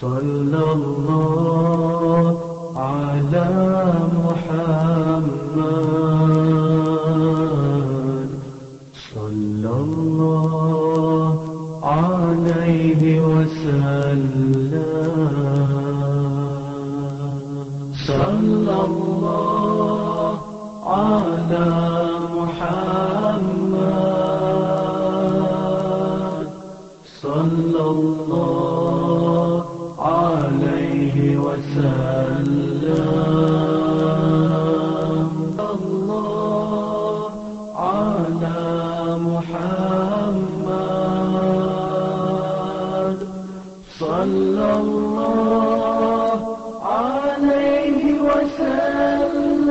صلى الله على محمد. صلى الله عليه وسلم.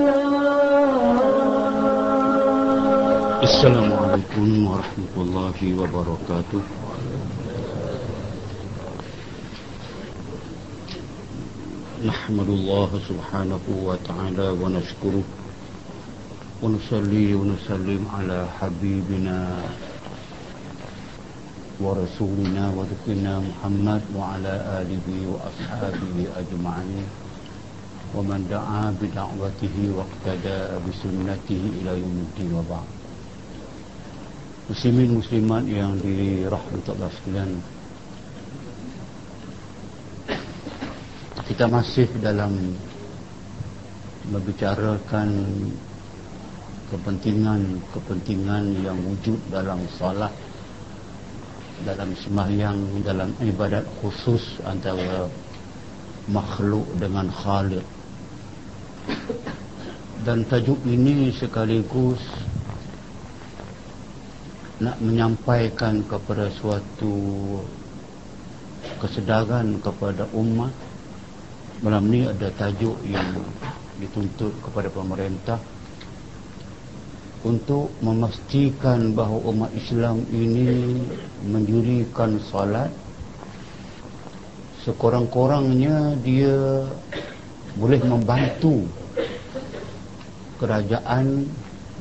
السلام عليكم ورحمة الله وبركاته. نحمد الله سبحانه وتعالى ونشكره ونصلي ونسلم على حبيبنا ورسولنا وذكرنا محمد وعلى آله وأصحابه أجمعين. ومن دعا بدعوته واقتدى بسنته إلى يوم الدين وبعد. Muslimin muslimat yang dirahmati Allah sekalian. Kita masih dalam membicarakan kepentingan-kepentingan yang wujud dalam salat dalam sembahyang dalam ibadat khusus antara makhluk dengan khaliq. Dan tajuk ini sekaligus nak menyampaikan kepada suatu kesedaran kepada umat malam ni ada tajuk yang dituntut kepada pemerintah untuk memastikan bahawa umat Islam ini mendirikan salat sekurang-kurangnya dia boleh membantu kerajaan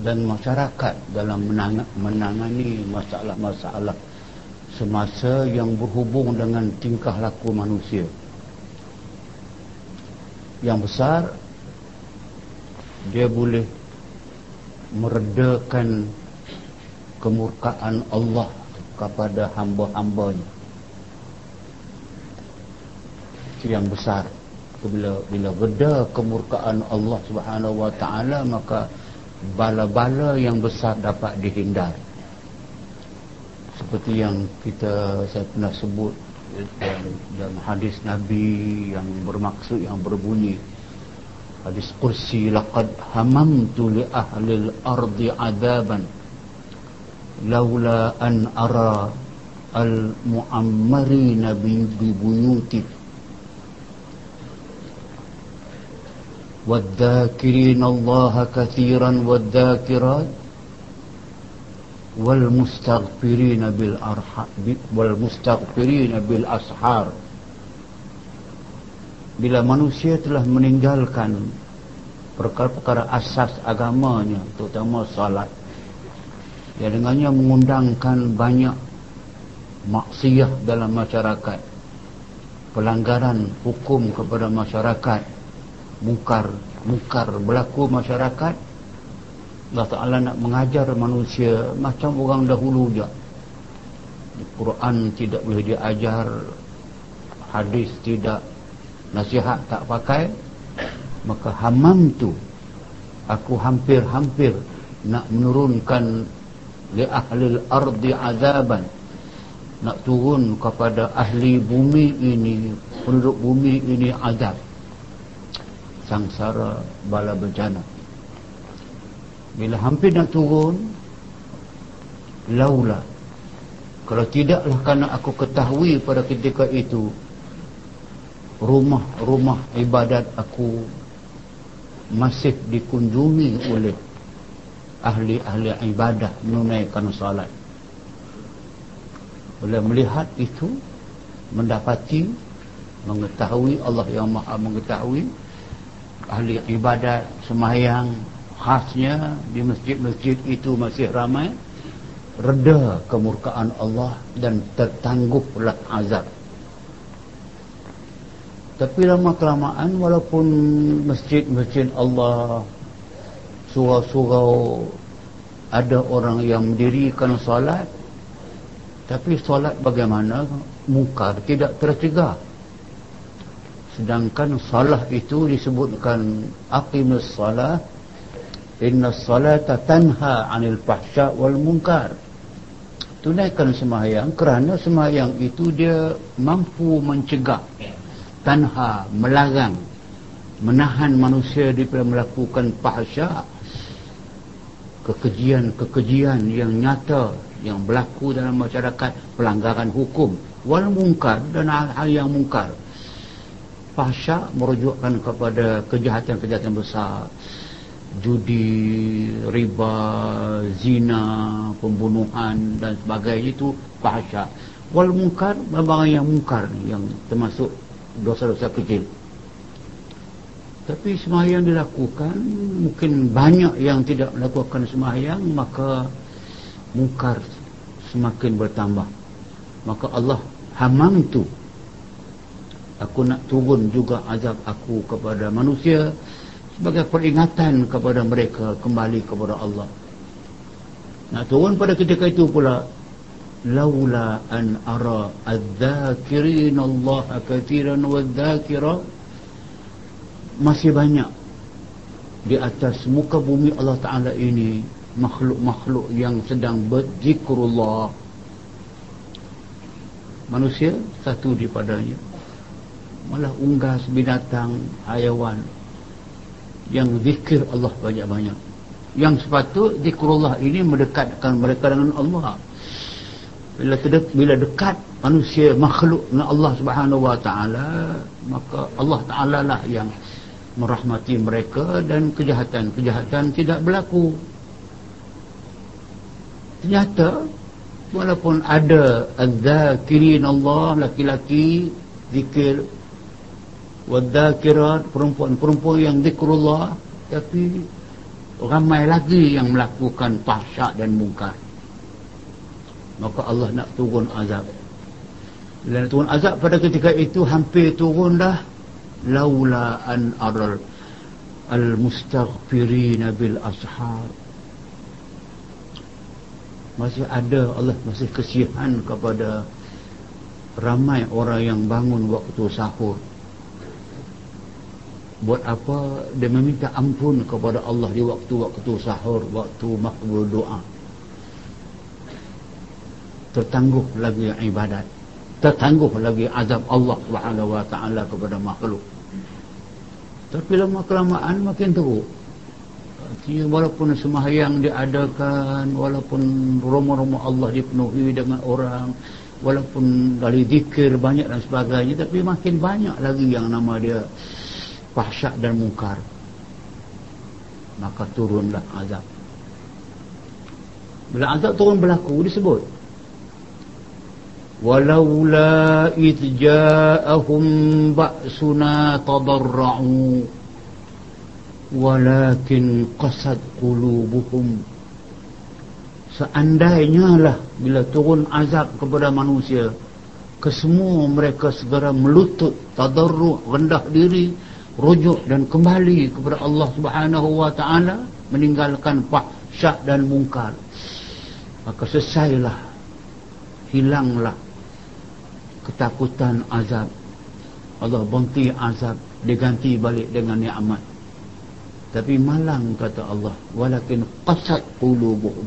dan masyarakat dalam menangani masalah-masalah semasa yang berhubung dengan tingkah laku manusia yang besar dia boleh meredakan kemurkaan Allah kepada hamba-hambanya. Yang besar. Bila bila reda kemurkaan Allah Subhanahu wa taala maka bala-bala yang besar dapat dihindar seperti yang kita saya pernah sebut dalam, dalam hadis Nabi yang bermaksud yang berbunyi hadis kursi laqad hamamtu li ahli al-ardi adaban laula an ara al-mu'ammarina bi buyuti والذاكرين الله كثيرا والذاكرات والمستغفرين بالأرحام والمستغفرين بالأسحار bila manusia telah meninggalkan perkara-perkara asas agamanya terutama salat yang dengannya mengundangkan banyak maksiat dalam masyarakat pelanggaran hukum kepada masyarakat mungkar mungkar berlaku masyarakat Allah Ta'ala nak mengajar manusia macam orang dahulu je. Quran tidak boleh diajar hadis tidak nasihat tak pakai. Maka hamam tu aku hampir-hampir nak menurunkan li ahli ardi azaban. Nak turun kepada ahli bumi ini penduduk bumi ini azab. Sangsara bala bencana bila hampir nak turun laula kalau tidaklah kerana aku ketahui pada ketika itu rumah-rumah ibadat aku masih dikunjungi oleh ahli-ahli ibadah menunaikan salat boleh melihat itu mendapati mengetahui Allah yang maha mengetahui ahli ibadat semayang khasnya di masjid-masjid itu masih ramai reda kemurkaan Allah dan tertangguhlah azab. Tapi lama kelamaan walaupun masjid-masjid Allah surau-surau ada orang yang mendirikan solat tapi solat bagaimana? Mungkar tidak tercegah. Sedangkan salah itu disebutkan aqimus salah inna salata tanha anil fahsya wal munkar. Tunaikan sembahyang kerana sembahyang itu dia mampu mencegah tanha melarang menahan manusia daripada melakukan fahsya kekejian-kekejian yang nyata yang berlaku dalam masyarakat pelanggaran hukum wal mungkar dan hal-hal yang mungkar fahsya merujukkan kepada kejahatan-kejahatan besar judi, riba, zina, pembunuhan dan sebagainya itu fahsya wal mungkar barang yang mungkar yang termasuk dosa-dosa kecil. Tapi semayang dilakukan mungkin banyak yang tidak melakukan semayang maka mungkar semakin bertambah. Maka Allah hamam tu aku nak turun juga azab aku kepada manusia sebagai peringatan kepada mereka kembali kepada Allah. Nak turun pada ketika itu pula laula an ara adh-dhakirin Allah kathiran wa adh masih banyak di atas muka bumi Allah Ta'ala ini makhluk-makhluk yang sedang berzikrullah. Manusia satu daripadanya malah unggas binatang hayawan yang zikir Allah banyak-banyak. Yang sepatut zikrullah ini mendekatkan mereka dengan Allah. Bila terdek, bila dekat manusia makhluk dengan Allah Subhanahu wa taala maka Allah taala lah yang merahmati mereka dan kejahatan-kejahatan tidak berlaku. Ternyata walaupun ada az-zakirin Allah laki-laki zikir wadzakirat perempuan-perempuan yang zikrullah tapi ramai lagi yang melakukan fahsyak dan mungkar. Maka Allah nak turun azab. Bila nak turun azab pada ketika itu hampir turun dah laula an aral al mustaghfirin bil ashar masih ada Allah masih kesihan kepada ramai orang yang bangun waktu sahur buat apa dia meminta ampun kepada Allah di waktu-waktu sahur waktu makbul doa tertangguh lagi ibadat tertangguh lagi azab Allah Subhanahu wa taala kepada makhluk. Tapi lama kelamaan makin teruk. Walaupun sembahyang diadakan, walaupun rumah-rumah Allah dipenuhi dengan orang, walaupun dari zikir banyak dan sebagainya, tapi makin banyak lagi yang nama dia fahsyat dan mungkar. Maka turunlah azab. Bila azab turun berlaku disebut. Walaula itja'ahum ba'suna tadarra'u walakin qasad qulubuhum. Seandainya lah bila turun azab kepada manusia kesemua mereka segera melutut tadarru rendah diri rujuk dan kembali kepada Allah Subhanahu wa taala meninggalkan fahsyat dan mungkar. Maka selesailah hilanglah ketakutan azab. Allah berhenti azab diganti balik dengan nikmat. Tapi malang kata Allah walakin qasat qulubuhum.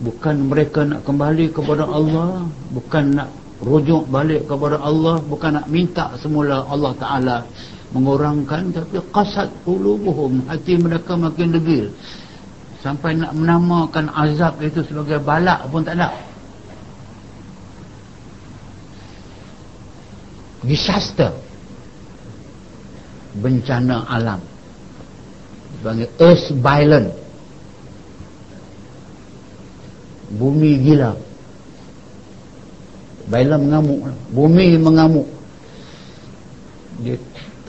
Bukan mereka nak kembali kepada Allah bukan nak rujuk balik kepada Allah bukan nak minta semula Allah Taala mengurangkan tapi qasat qulubuhum hati mereka makin degil. Sampai nak menamakan azab itu sebagai balak pun tak ada. Disaster. Bencana alam. Dipanggil earth violent. Bumi gila. Violent mengamuk bumi mengamuk. Dia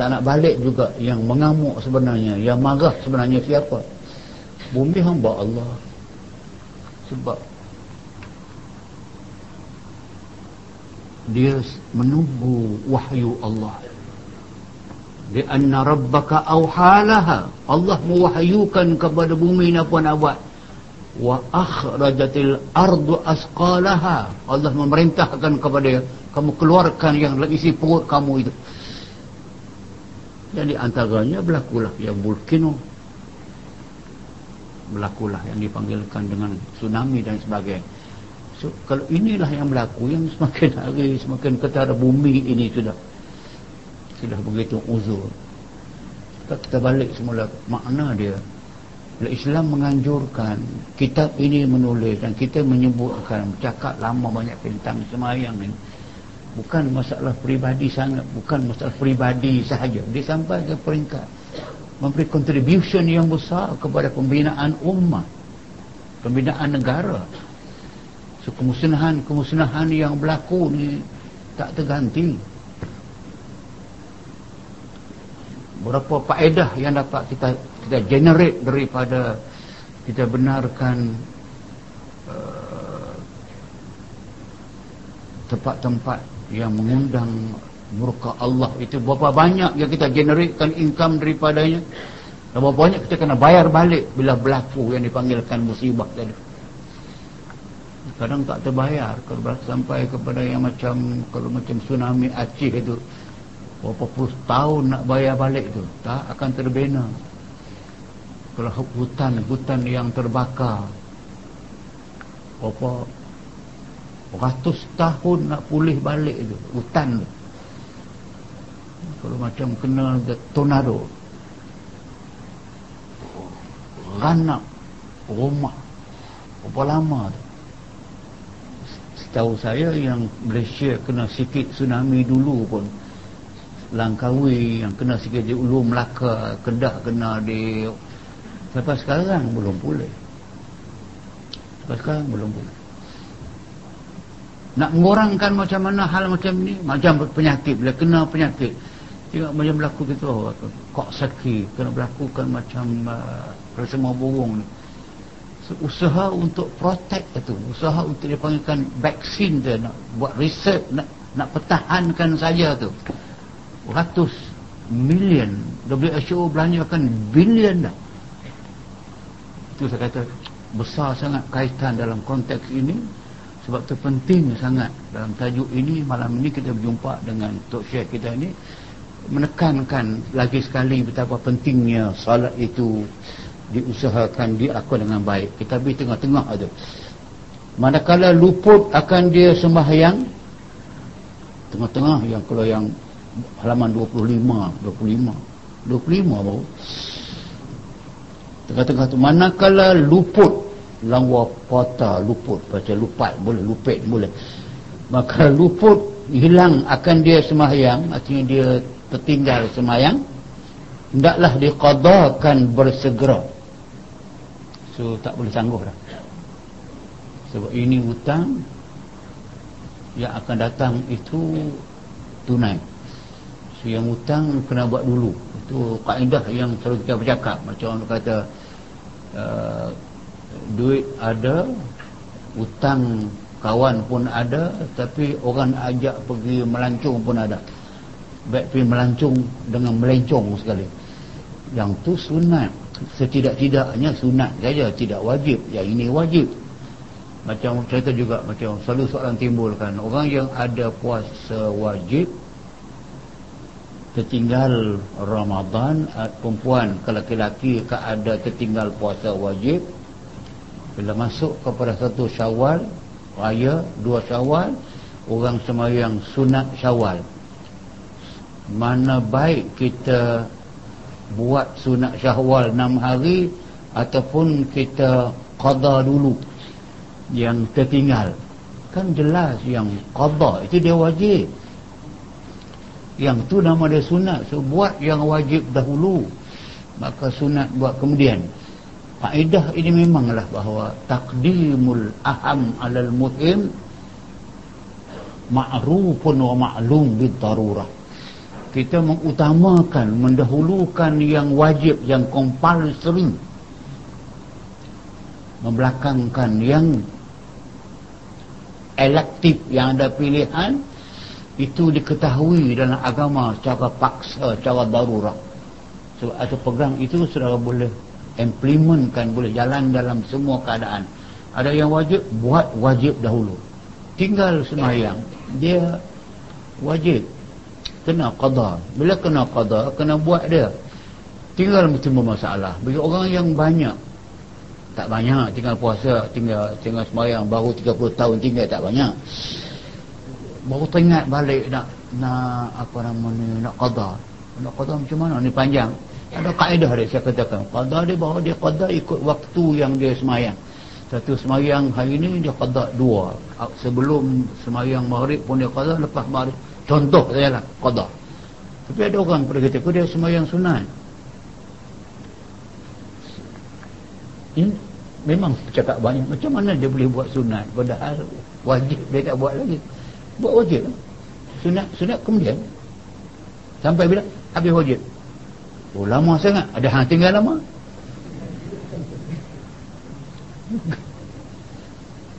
tak nak balik juga yang mengamuk sebenarnya yang marah sebenarnya siapa? Bumi hamba Allah. Sebab dia menunggu wahyu Allah. Di anna rabbaka awhalaha. Allah mewahyukan kepada bumi apa nak buat? Wa akhrajatil ardu asqalaha. Allah memerintahkan kepada kamu keluarkan yang isi perut kamu itu jadi antaranya berlakulah yang volcano. Berlakulah yang dipanggilkan dengan tsunami dan sebagainya. So, kalau inilah yang berlaku yang semakin hari semakin ketara bumi ini sudah sudah begitu uzur. Kita, kita balik semula makna dia Islam menganjurkan kitab ini menulis dan kita menyebutkan cakap lama banyak tentang semayang ini bukan masalah peribadi sangat bukan masalah peribadi sahaja. Dia sampai ke peringkat memberi contribution yang besar kepada pembinaan ummah pembinaan negara. So kemusnahan-kemusnahan yang berlaku ni tak terganti. Berapa faedah yang dapat kita kita generate daripada kita benarkan uh, tempat-tempat uh, yang mengundang murka Allah itu berapa banyak yang kita generatekan income daripadanya. Dan berapa banyak kita kena bayar balik bila berlaku yang dipanggilkan musibah tadi. Kadang tak terbayar kalau sampai kepada yang macam kalau macam tsunami Aceh itu. Berapa puluh tahun nak bayar balik tu tak akan terbina. Kalau hutan hutan yang terbakar berapa ratus tahun nak pulih balik tu hutan tu. Kalau macam kena tornado. Ranak rumah. Berapa lama tu? Setahu saya yang Malaysia kena sikit tsunami dulu pun Langkawi yang kena sikit di Ulu Melaka Kedah kena di sampai sekarang belum pulih. Sampai sekarang belum pulih nak mengurangkan macam mana hal macam ni macam penyakit bila kena penyakit. Tengok macam berlaku gitu oh, Kok saki Kena berlakukan macam uh, Semua burung ni. So, Usaha untuk protect itu Usaha untuk dipanggilkan vaksin tu Nak buat research Nak nak pertahankan saja tu. Ratus Million WHO belanjakan Billion dah. Itu saya kata Besar sangat kaitan dalam konteks ini sebab itu penting sangat dalam tajuk ini. Malam ini kita berjumpa dengan Tok Syekh kita ini menekankan lagi sekali betapa pentingnya salat itu diusahakan dilakukan dengan baik. Kita pergi tengah-tengah ada. Manakala luput akan dia sembahyang tengah-tengah yang kalau yang halaman 25 25 25 baru. Tengah-tengah tu manakala luput langwa pata luput. Baca lupat boleh lupit boleh. Maka luput hilang akan dia sembahyang artinya dia tertinggal semayang. Hendaklah diqadakan bersegera. So tak boleh sanggup dah. Sebab ini hutang yang akan datang itu tunai. So yang hutang kena buat dulu. Itu kaedah yang selalu kita bercakap. Macam orang kata uh, duit ada hutang kawan pun ada tapi orang ajak pergi melancung pun ada. Baik pergi melancung dengan melencong sekali. Yang tu sunat. Setidak-tidaknya sunat saja tidak wajib. Yang ini wajib. Macam cerita juga macam selalu soalan timbulkan. Orang yang ada puasa wajib tertinggal Ramadan perempuan kalau lelaki ada tertinggal puasa wajib bila masuk kepada satu syawal raya dua syawal orang semayang sunat syawal. Mana baik kita buat sunat syahwal 6 hari ataupun kita qada dulu yang tertinggal. Kan jelas yang qada itu dia wajib. Yang tu nama dia sunat so buat yang wajib dahulu maka sunat buat kemudian faedah ini memanglah bahawa takdimul aham alal muhim ma'rufun wa ma'lum bid darurah kita mengutamakan mendahulukan yang wajib yang compulsory. Membelakangkan yang elektif yang ada pilihan itu diketahui dalam agama secara paksa secara darurat sebab so, pegang itu sudah boleh implementkan boleh jalan dalam semua keadaan. Ada yang wajib buat wajib dahulu. Tinggal semayang dia wajib. Kena qada bila kena qada kena buat dia. Tinggal timbul masalah bagi orang yang banyak tak banyak tinggal puasa tinggal tinggal semayang baru 30 tahun tinggal tak banyak. Baru teringat balik nak nak apa nama ni nak qada nak qada macam mana? Ni panjang ada kaedah dia saya katakan. Qada dia bahawa dia qada ikut waktu yang dia semayang. Satu semayang hari ini dia qada dua. Sebelum semayang maghrib pun dia qada lepas maghrib contoh saya lah qada tapi ada orang pada ketika dia semayang sunat. Ini memang cakap banyak macam mana dia boleh buat sunat? Padahal wajib dia tak buat lagi. Buat wajib sunat sunat kemudian. Sampai bila? Habis wajib oh lama sangat. Ada hang tinggal lama?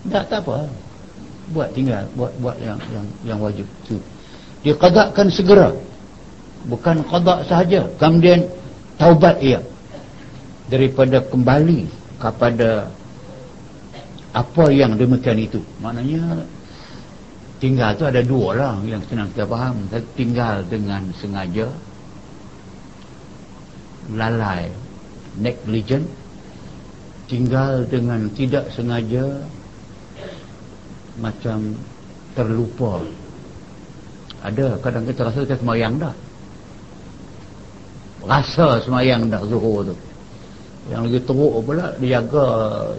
Tak tak apa. Buat tinggal buat buat yang yang yang wajib. Tu dia qadakan segera. Bukan qada sahaja. Kemudian taubat ia. Daripada kembali kepada apa yang demikian itu. Maknanya tinggal tu ada dua orang yang senang kita faham. Tinggal dengan sengaja lalai. Negligent tinggal dengan tidak sengaja macam terlupa. Ada kadang kita rasa kita semayang dah. Rasa semayang dah zuhur tu. Yang lagi teruk pula dia jaga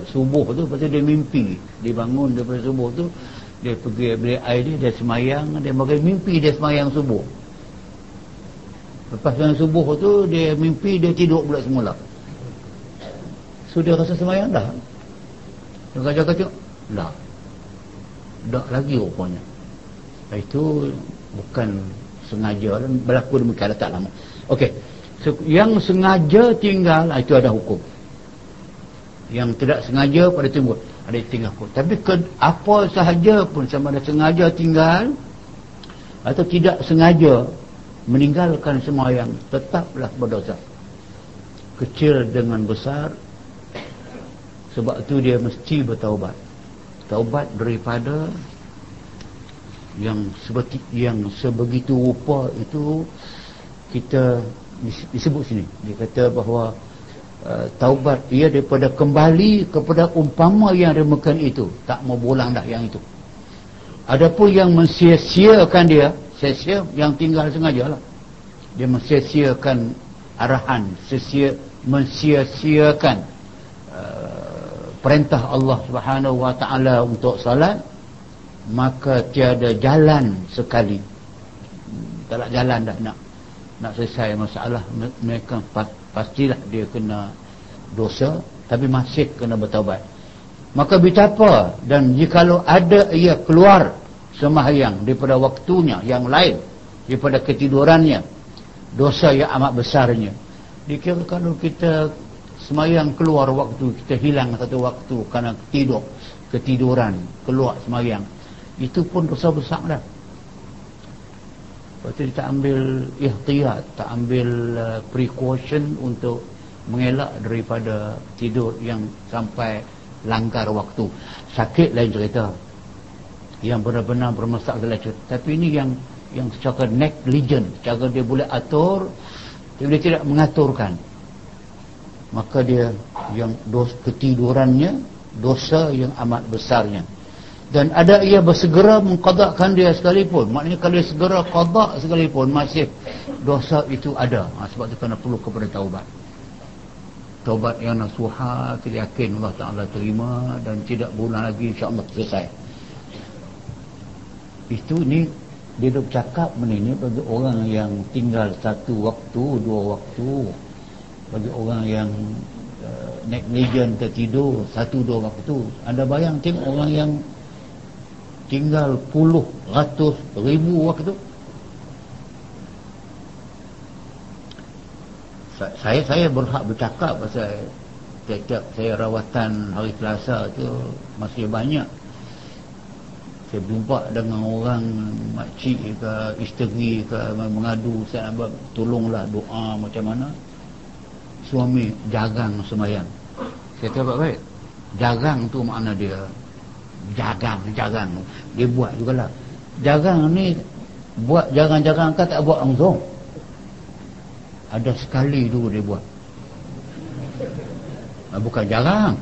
subuh tu pasal dia mimpi. Dia bangun daripada subuh tu dia pergi beli air dia dia semayang dia bagi mimpi dia semayang subuh lepas dengan subuh tu dia mimpi dia tidur pula semula. So dia rasa semayang? Dah. Dia kata dah. Dah lagi rupanya. Itu bukan sengaja berlaku demikian tak lama. Okey. Yang sengaja tinggal ah, itu ada hukum. Yang tidak sengaja pada timbul ada tinggal hukum tapi ke, apa sahaja pun sama ada sengaja tinggal atau tidak sengaja meninggalkan semua yang tetaplah berdosa. Kecil dengan besar sebab itu dia mesti bertaubat. Taubat daripada yang seperti yang sebegitu rupa itu kita disebut sini. Dia kata bahawa uh, taubat ia daripada kembali kepada umpama yang remekan itu. Tak mau pulang dah yang itu. Adapun yang mensia-siakan dia sia-sia yang tinggal sengaja lah. Dia mensia-siakan arahan sia mensia-siakan uh, perintah Allah subhanahu wa ta'ala untuk salat maka tiada jalan sekali. Tak nak jalan dah nak nak selesai masalah. Mereka pastilah dia kena dosa tapi masih kena bertaubat. Maka betapa dan jikalau ada ia keluar semahyang daripada waktunya yang lain daripada ketidurannya dosa yang amat besarnya dikira kalau kita semayang keluar waktu kita hilang satu waktu kerana tidur ketiduran keluar semayang itu pun dosa besar dah Lepas tu tak ambil ihtiyat, tak ambil uh, precaution untuk mengelak daripada tidur yang sampai langgar waktu. Sakit lain cerita. Yang benar-benar bermasalah. Tapi ini yang yang secara negligent, secara dia boleh atur, dia tidak mengaturkan. Maka dia yang dos, ketidurannya, dosa yang amat besarnya. Dan ada ia bersegera mengqadakkan dia sekalipun. Maknanya kalau dia segera qadak sekalipun masih dosa itu ada. Ha, sebab itu kena perlu kepada taubat. Taubat yang nasuha kita yakin Allah Ta'ala terima dan tidak berulang lagi insyaAllah selesai itu ni dia dah bercakap ini bagi orang yang tinggal satu waktu dua waktu. Bagi orang yang uh, negligent tertidur satu dua waktu. Anda bayang tengok orang yang tinggal puluh ratus ribu waktu. Saya saya berhak bercakap pasal setiap saya rawatan hari Selasa tu masih banyak saya jumpa dengan orang makcik ke isteri ke mengadu saya nak tolonglah doa macam mana. Suami jagang semayang. Saya kata baik. Jagang tu makna dia. Jagang jagang dia buat jugalah. Jagang ni buat jagang-jagang kan tak buat langsung. Ada sekali dulu dia buat. Ah, bukan jarang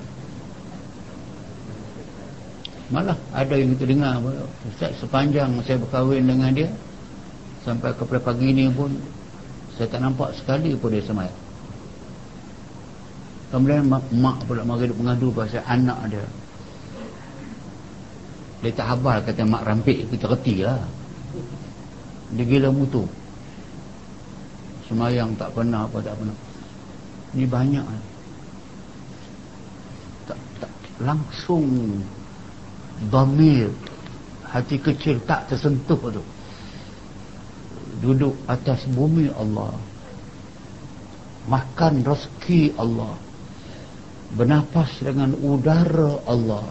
malah ada yang kita dengar Ustaz sepanjang saya berkahwin dengan dia sampai ke pagi ini pun saya tak nampak sekali pun dia semayang. Kemudian mak, mak pula mari mengadu pasal anak dia. Dia tak habal kata mak rampik kita reti lah. Dia gila mutu. Semayang tak pernah apa tak pernah. Ni banyak. Tak, tak, langsung damir. Hati kecil tak tersentuh tu. Duduk atas bumi Allah. Makan rezeki Allah. Bernapas dengan udara Allah.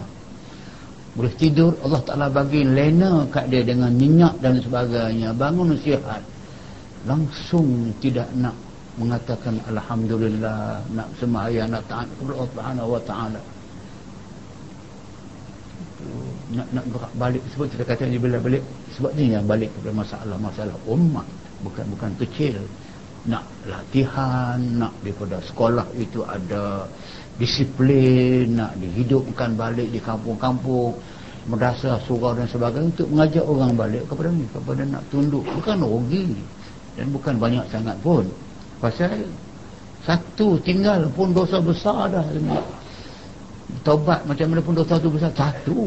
Boleh tidur Allah Ta'ala bagi lena kat dia dengan minyak dan sebagainya. Bangun sihat. Langsung tidak nak mengatakan Alhamdulillah nak semayang nak taat Allah Ta'ala nak nak balik sebab kita kata ni bila balik sebab ni yang balik kepada masalah-masalah umat bukan bukan kecil. Nak latihan nak daripada sekolah itu ada disiplin nak dihidupkan balik di kampung-kampung merdasa surau dan sebagainya untuk mengajak orang balik kepada ni kepada nak tunduk. Bukan rugi dan bukan banyak sangat pun. Pasal satu tinggal pun dosa besar dah. Tobat macam mana pun dosa tu besar satu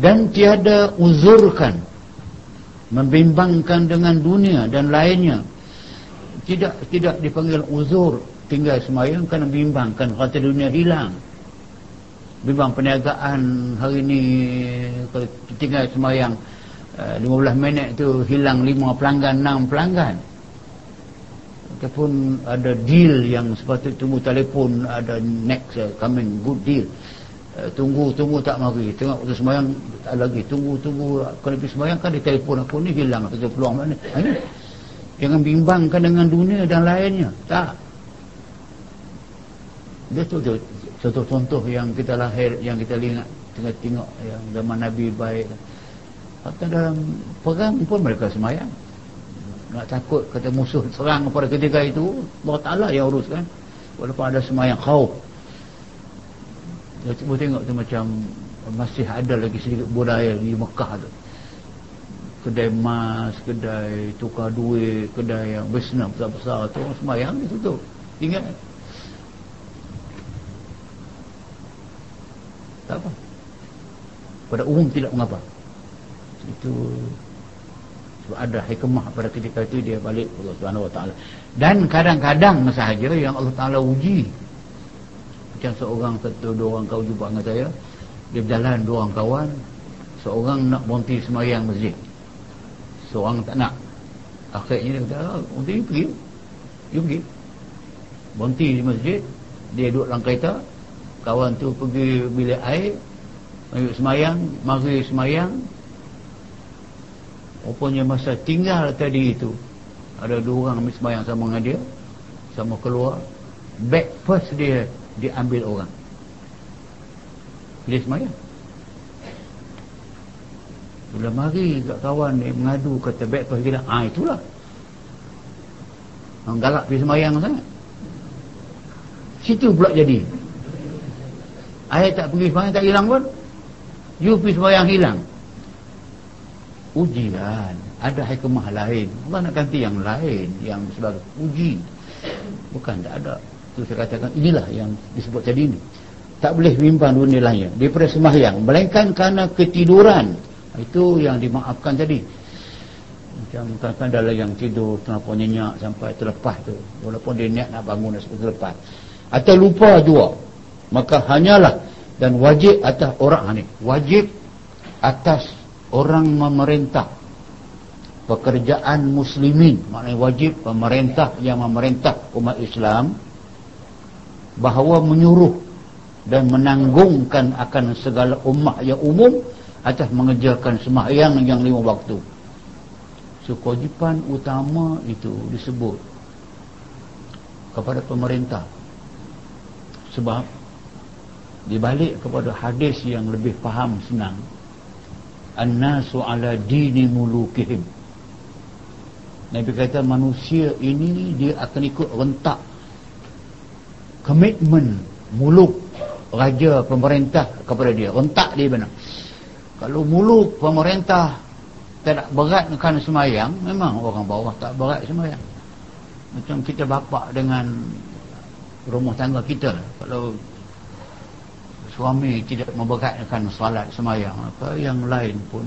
dan tiada uzurkan membimbangkan dengan dunia dan lainnya. Tidak tidak dipanggil uzur tinggal semayang kerana bimbangkan. Kata dunia hilang. Bimbang perniagaan hari ni kalau tinggal semayang uh, 15 minit tu hilang 5 pelanggan 6 pelanggan. Ataupun ada deal yang sepatutnya tunggu telefon ada next uh, coming good deal tunggu tunggu tak mari tengok waktu semayang tak lagi tunggu tunggu kalau pergi semayang kan di telefon aku ni hilang satu peluang mana ini Jangan bimbangkan dengan dunia dan lainnya. Tak. Dia tu, satu contoh yang kita lahir, yang kita lihat, tengah tengok yang zaman Nabi baik. Kata dalam perang pun mereka semayang. Nak takut kata musuh serang pada ketika itu, Allah Ta'ala yang uruskan. Walaupun ada semayang khauf. Dia cuba tengok tu macam masih ada lagi sedikit budaya di Mekah tu kedai emas, kedai tukar duit, kedai yang besar besar-besar tu orang sembahyang tu. Ingat. Tak apa. Pada umum tidak mengapa. Itu sebab ada hikmah pada ketika itu dia balik Allah Subhanahu Wa Taala. Dan kadang-kadang sahaja yang Allah Taala uji. Macam seorang satu dua orang kau jumpa dengan saya, dia berjalan dua orang kawan, seorang nak berhenti semayang masjid. Seorang tak nak. Akhirnya dia kata oh, nanti you pergi. You pergi. Berhenti di masjid dia duduk dalam kereta kawan tu pergi bilik air mari semayang mari semayang rupanya masa tinggal tadi itu ada dua orang ambil semayang sama dengan dia sama keluar. Back first dia diambil orang dia semayang bila mari kat kawan ni mengadu kata baik tu hilang. Ah itulah. Orang galak pergi semayang sangat. Situ pula jadi. Ayat tak pergi semayang tak hilang pun. You pergi semayang hilang. Ujian. Ada hikmah lain. Allah nak ganti yang lain. Yang sebagai uji. Bukan tak ada. Itu saya katakan inilah yang disebut tadi ni. Tak boleh bimbang dunia lain. Daripada semayang. Melainkan kerana ketiduran. Itu yang dimaafkan tadi. Macam kan dalam yang tidur terlalu nyenyak sampai terlepas tu. Walaupun dia niat nak bangun dan terlepas. Atau lupa juga maka hanyalah dan wajib atas orang ni. Wajib atas orang memerintah. Pekerjaan muslimin. Maknanya wajib pemerintah yang memerintah umat Islam bahawa menyuruh dan menanggungkan akan segala ummah yang umum atas mengerjakan sembahyang yang lima waktu. So kewajipan utama itu disebut kepada pemerintah. Sebab dibalik kepada hadis yang lebih faham senang annasu ala dini mulukihim. Nabi kata manusia ini dia akan ikut rentak komitmen muluk raja pemerintah kepada dia. Rentak dia benar. Kalau muluk pemerintah tak berat kan semayang memang orang bawah tak berat semayang. Macam kita bapak dengan rumah tangga kita kalau suami tidak memberatkan salat semayang apa yang lain pun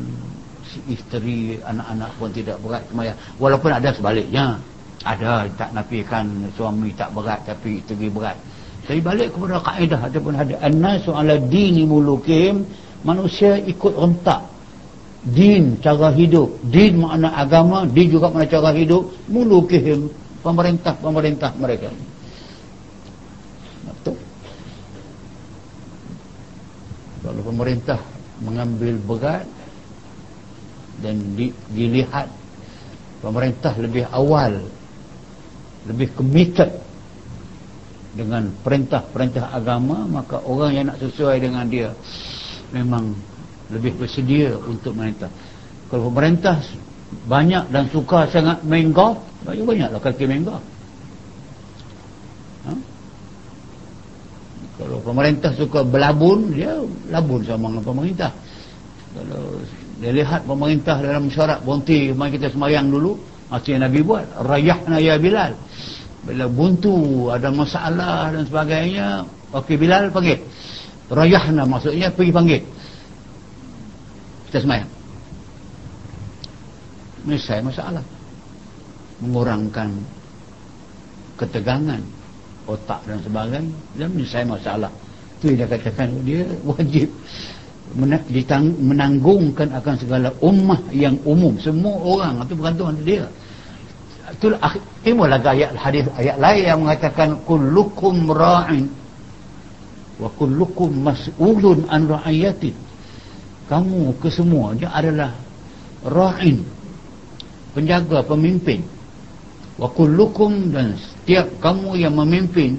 isteri anak-anak pun tidak berat semayang. Walaupun ada sebaliknya ada tak nafikan suami tak berat tapi isteri berat. Tapi balik kepada kaedah ataupun ada annasu ala dini mulukim manusia ikut rentak. Din cara hidup. Din makna agama din juga makna cara hidup. Mulukihim pemerintah-pemerintah mereka. Betul? Kalau pemerintah mengambil berat dan di, dilihat pemerintah lebih awal lebih committed dengan perintah-perintah agama maka orang yang nak sesuai dengan dia memang lebih bersedia untuk merintah kalau pemerintah banyak dan suka sangat main golf banyak-banyaklah kaki main golf. Ha? kalau pemerintah suka berlabun dia labun sama dengan pemerintah. Kalau dia lihat pemerintah dalam syarat bonti mari kita semayang dulu macam yang Nabi buat. Rayahna ya Bilal. Bila buntu ada masalah dan sebagainya okey Bilal panggil. Rayahna maksudnya pergi panggil. Kita semayang. Saya masalah. Mengurangkan ketegangan otak dan sebagainya dan saya masalah. Itu dia katakan. Dia wajib menanggungkan akan segala ummah yang umum. Semua orang itu bergantung pada dia itulah timbul lagi ayat hadis ayat lain yang mengatakan kullukum ra'in wa kullukum mas'ulun an ra'iyatin kamu kesemuanya adalah ra'in penjaga pemimpin. Wa kullukum dan setiap kamu yang memimpin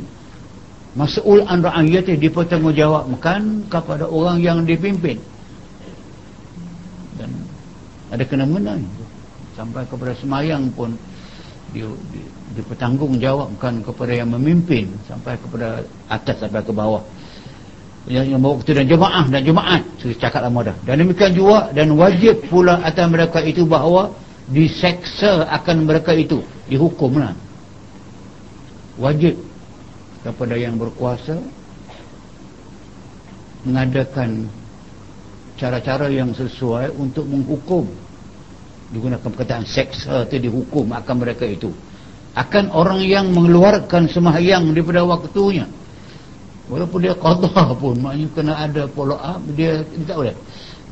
mas'ul an ra'iyati dipertanggungjawabkan kepada orang yang dipimpin. Dan ada kena mena sampai kepada semayang pun dipertanggungjawabkan kepada yang memimpin sampai kepada atas sampai ke bawah. Yang, yang bawa dan jemaah dan jemaat saya cakap lama dah. Dan demikian juga dan wajib pula atas mereka itu bahawa diseksa akan mereka itu. Dihukumlah. Wajib kepada yang berkuasa mengadakan cara-cara yang sesuai untuk menghukum digunakan perkataan seksa itu dihukum akan mereka itu. Akan orang yang mengeluarkan semahyang daripada waktunya. Walaupun dia qadha pun maknanya kena ada follow up dia, dia tak boleh.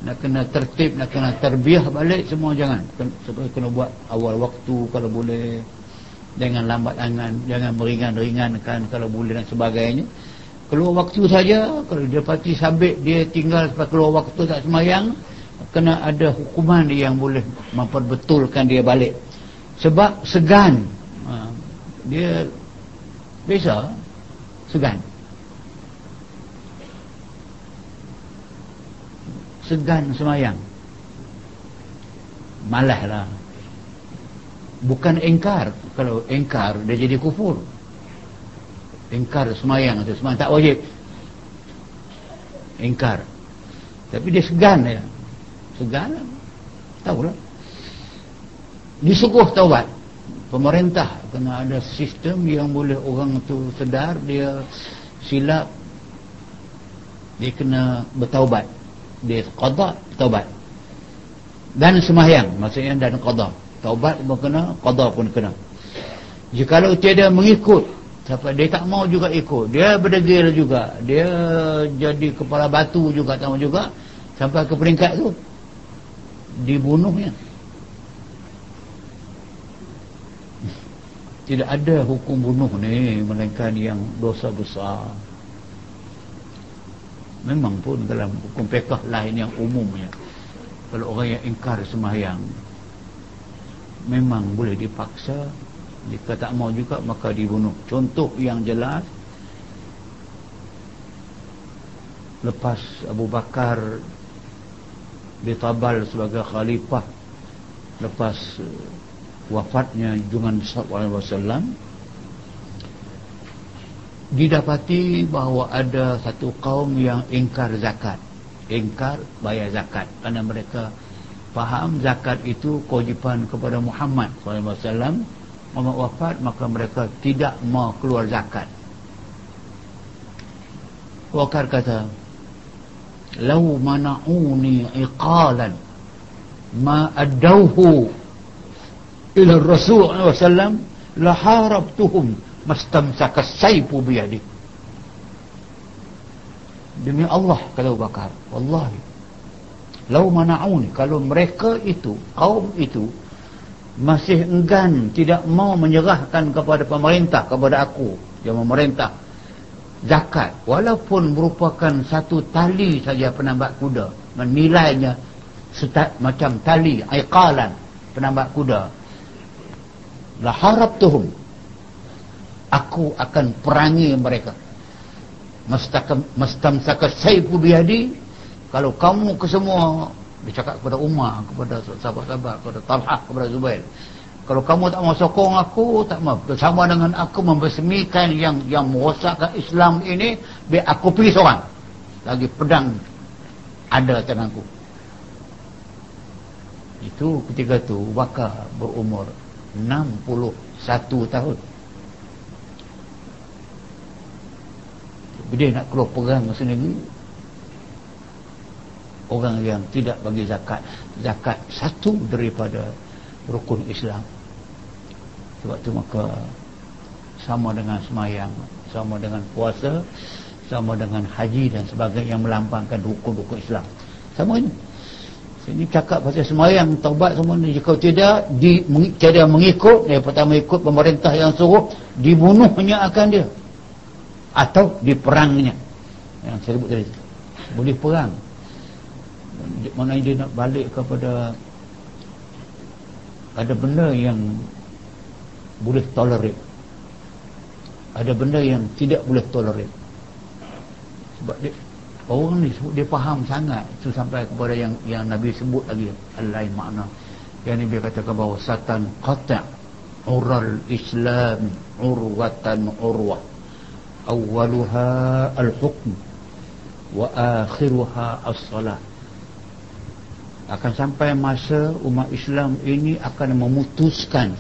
Nak kena tertib nak kena terbiah balik semua jangan. Supaya kena buat awal waktu kalau boleh. Jangan lambat angan jangan meringan-ringankan kalau boleh dan sebagainya. Keluar waktu saja kalau dia pati sabit dia tinggal sampai keluar waktu tak semayang kena ada hukuman yang boleh memperbetulkan dia balik. Sebab segan. Ha, dia biasa segan. Segan semayang. Malah lah. Bukan engkar. Kalau engkar dia jadi kufur. Engkar semayang semayang tak wajib. Engkar. Tapi dia segan ya segan tahulah disuguh taubat. Pemerintah kena ada sistem yang boleh orang tu sedar dia silap. Dia kena bertaubat. Dia qada taubat. Dan semahyang maksudnya dan qada taubat pun kena qada pun kena. Jikalau tiada mengikut siapa dia tak mau juga ikut. Dia berdegil juga. Dia jadi kepala batu juga tak mau juga. Sampai ke peringkat tu dibunuhnya. Tidak ada hukum bunuh ni melainkan yang dosa besar. Memang pun dalam hukum fiqh lain yang umumnya kalau orang yang ingkar sembahyang memang boleh dipaksa. Jika tak mau juga maka dibunuh. Contoh yang jelas lepas Abu Bakar ditabal sebagai khalifah lepas uh, wafatnya Jungan Wasallam didapati bahawa ada satu kaum yang ingkar zakat ingkar bayar zakat. Kerana mereka faham zakat itu kewajipan kepada Muhammad SAW Muhammad wafat maka mereka tidak mau keluar zakat. Wakar kata lau mana'uni iqalan ma adauhu ila rasul SAW la harabtuhum mastamsaka saipu biyadi demi Allah kalau bakar wallahi. Lau mana'uni kalau mereka itu kaum itu masih enggan tidak mau menyerahkan kepada pemerintah kepada aku yang memerintah zakat. Walaupun merupakan satu tali saja penambak kuda menilainya setat, macam tali iqalan penambak kuda. La harabtuhum. Aku akan perangi mereka. Mastamsaka saifu biadi kalau kamu kesemua bercakap kepada Umar kepada sahabat-sahabat kepada Talhah kepada Zubair kalau kamu tak mau sokong aku tak mau. Bersama dengan aku membesmikan yang yang merosakkan Islam ini biar aku pergi seorang. Lagi pedang ada tanganku itu ketika tu Bakar berumur 61 tahun. Dia nak keluar perang sendiri. Orang yang tidak bagi zakat. Zakat satu daripada rukun Islam. Sebab tu maka sama dengan semayang sama dengan puasa sama dengan haji dan sebagainya yang melambangkan rukun-rukun Islam. Sama ini ini cakap pasal semayang taubat semua ni. Jika tidak di tiada mengikut yang pertama ikut pemerintah yang suruh dibunuhnya akan dia. Atau diperangnya. Yang saya sebut tadi. Boleh perang. Mana dia nak balik kepada ada benda yang boleh tolerate. Ada benda yang tidak boleh tolerate. Sebab dia orang ni dia faham sangat. Itu sampai kepada yang yang Nabi sebut lagi. Lain makna. Yang ni dia katakan bahawa satan qata' ural islam urwatan urwah awaluha al-hukm wa akhiruha as-salat akan sampai masa umat Islam ini akan memutuskan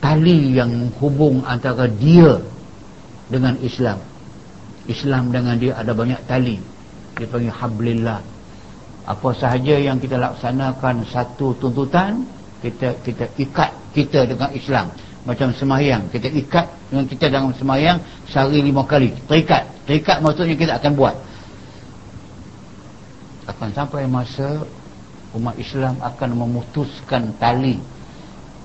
tali yang menghubung antara dia dengan Islam. Islam dengan dia ada banyak tali. Dia panggil hablillah. Apa sahaja yang kita laksanakan satu tuntutan kita kita ikat kita dengan Islam. Macam semayang kita ikat dengan kita dalam semayang sehari lima kali. Terikat. Terikat maksudnya kita akan buat sampai masa umat Islam akan memutuskan tali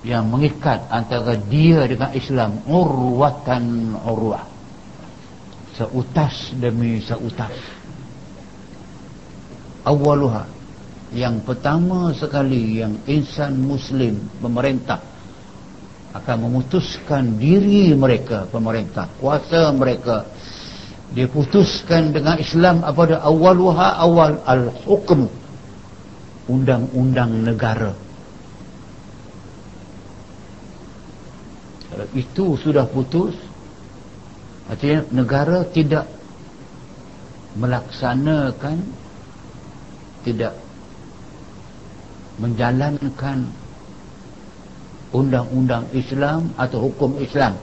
yang mengikat antara dia dengan Islam urwatan urwah. Seutas demi seutas. Awaluha yang pertama sekali yang insan muslim pemerintah akan memutuskan diri mereka pemerintah kuasa mereka diputuskan dengan Islam apa dia awaluha awal al-hukm. Undang-undang negara. Kalau itu sudah putus artinya negara tidak melaksanakan tidak menjalankan undang-undang Islam atau hukum Islam.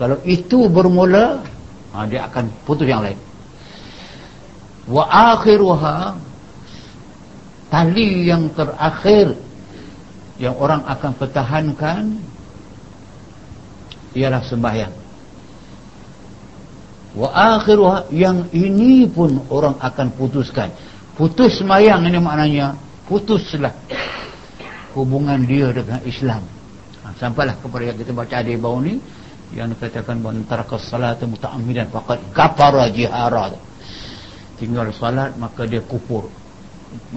Kalau itu bermula ha, dia akan putus yang lain. Wa akhiruha tali yang terakhir yang orang akan pertahankan ialah sembahyang. Wa akhiruha yang ini pun orang akan putuskan. Putus sembahyang ini maknanya putuslah hubungan dia dengan Islam. Ha, sampailah kepada yang kita baca di bawah ni yang dikatakan bahawa antara salat muta'amidan faqad kafara jihara. Tinggal salat maka dia kufur.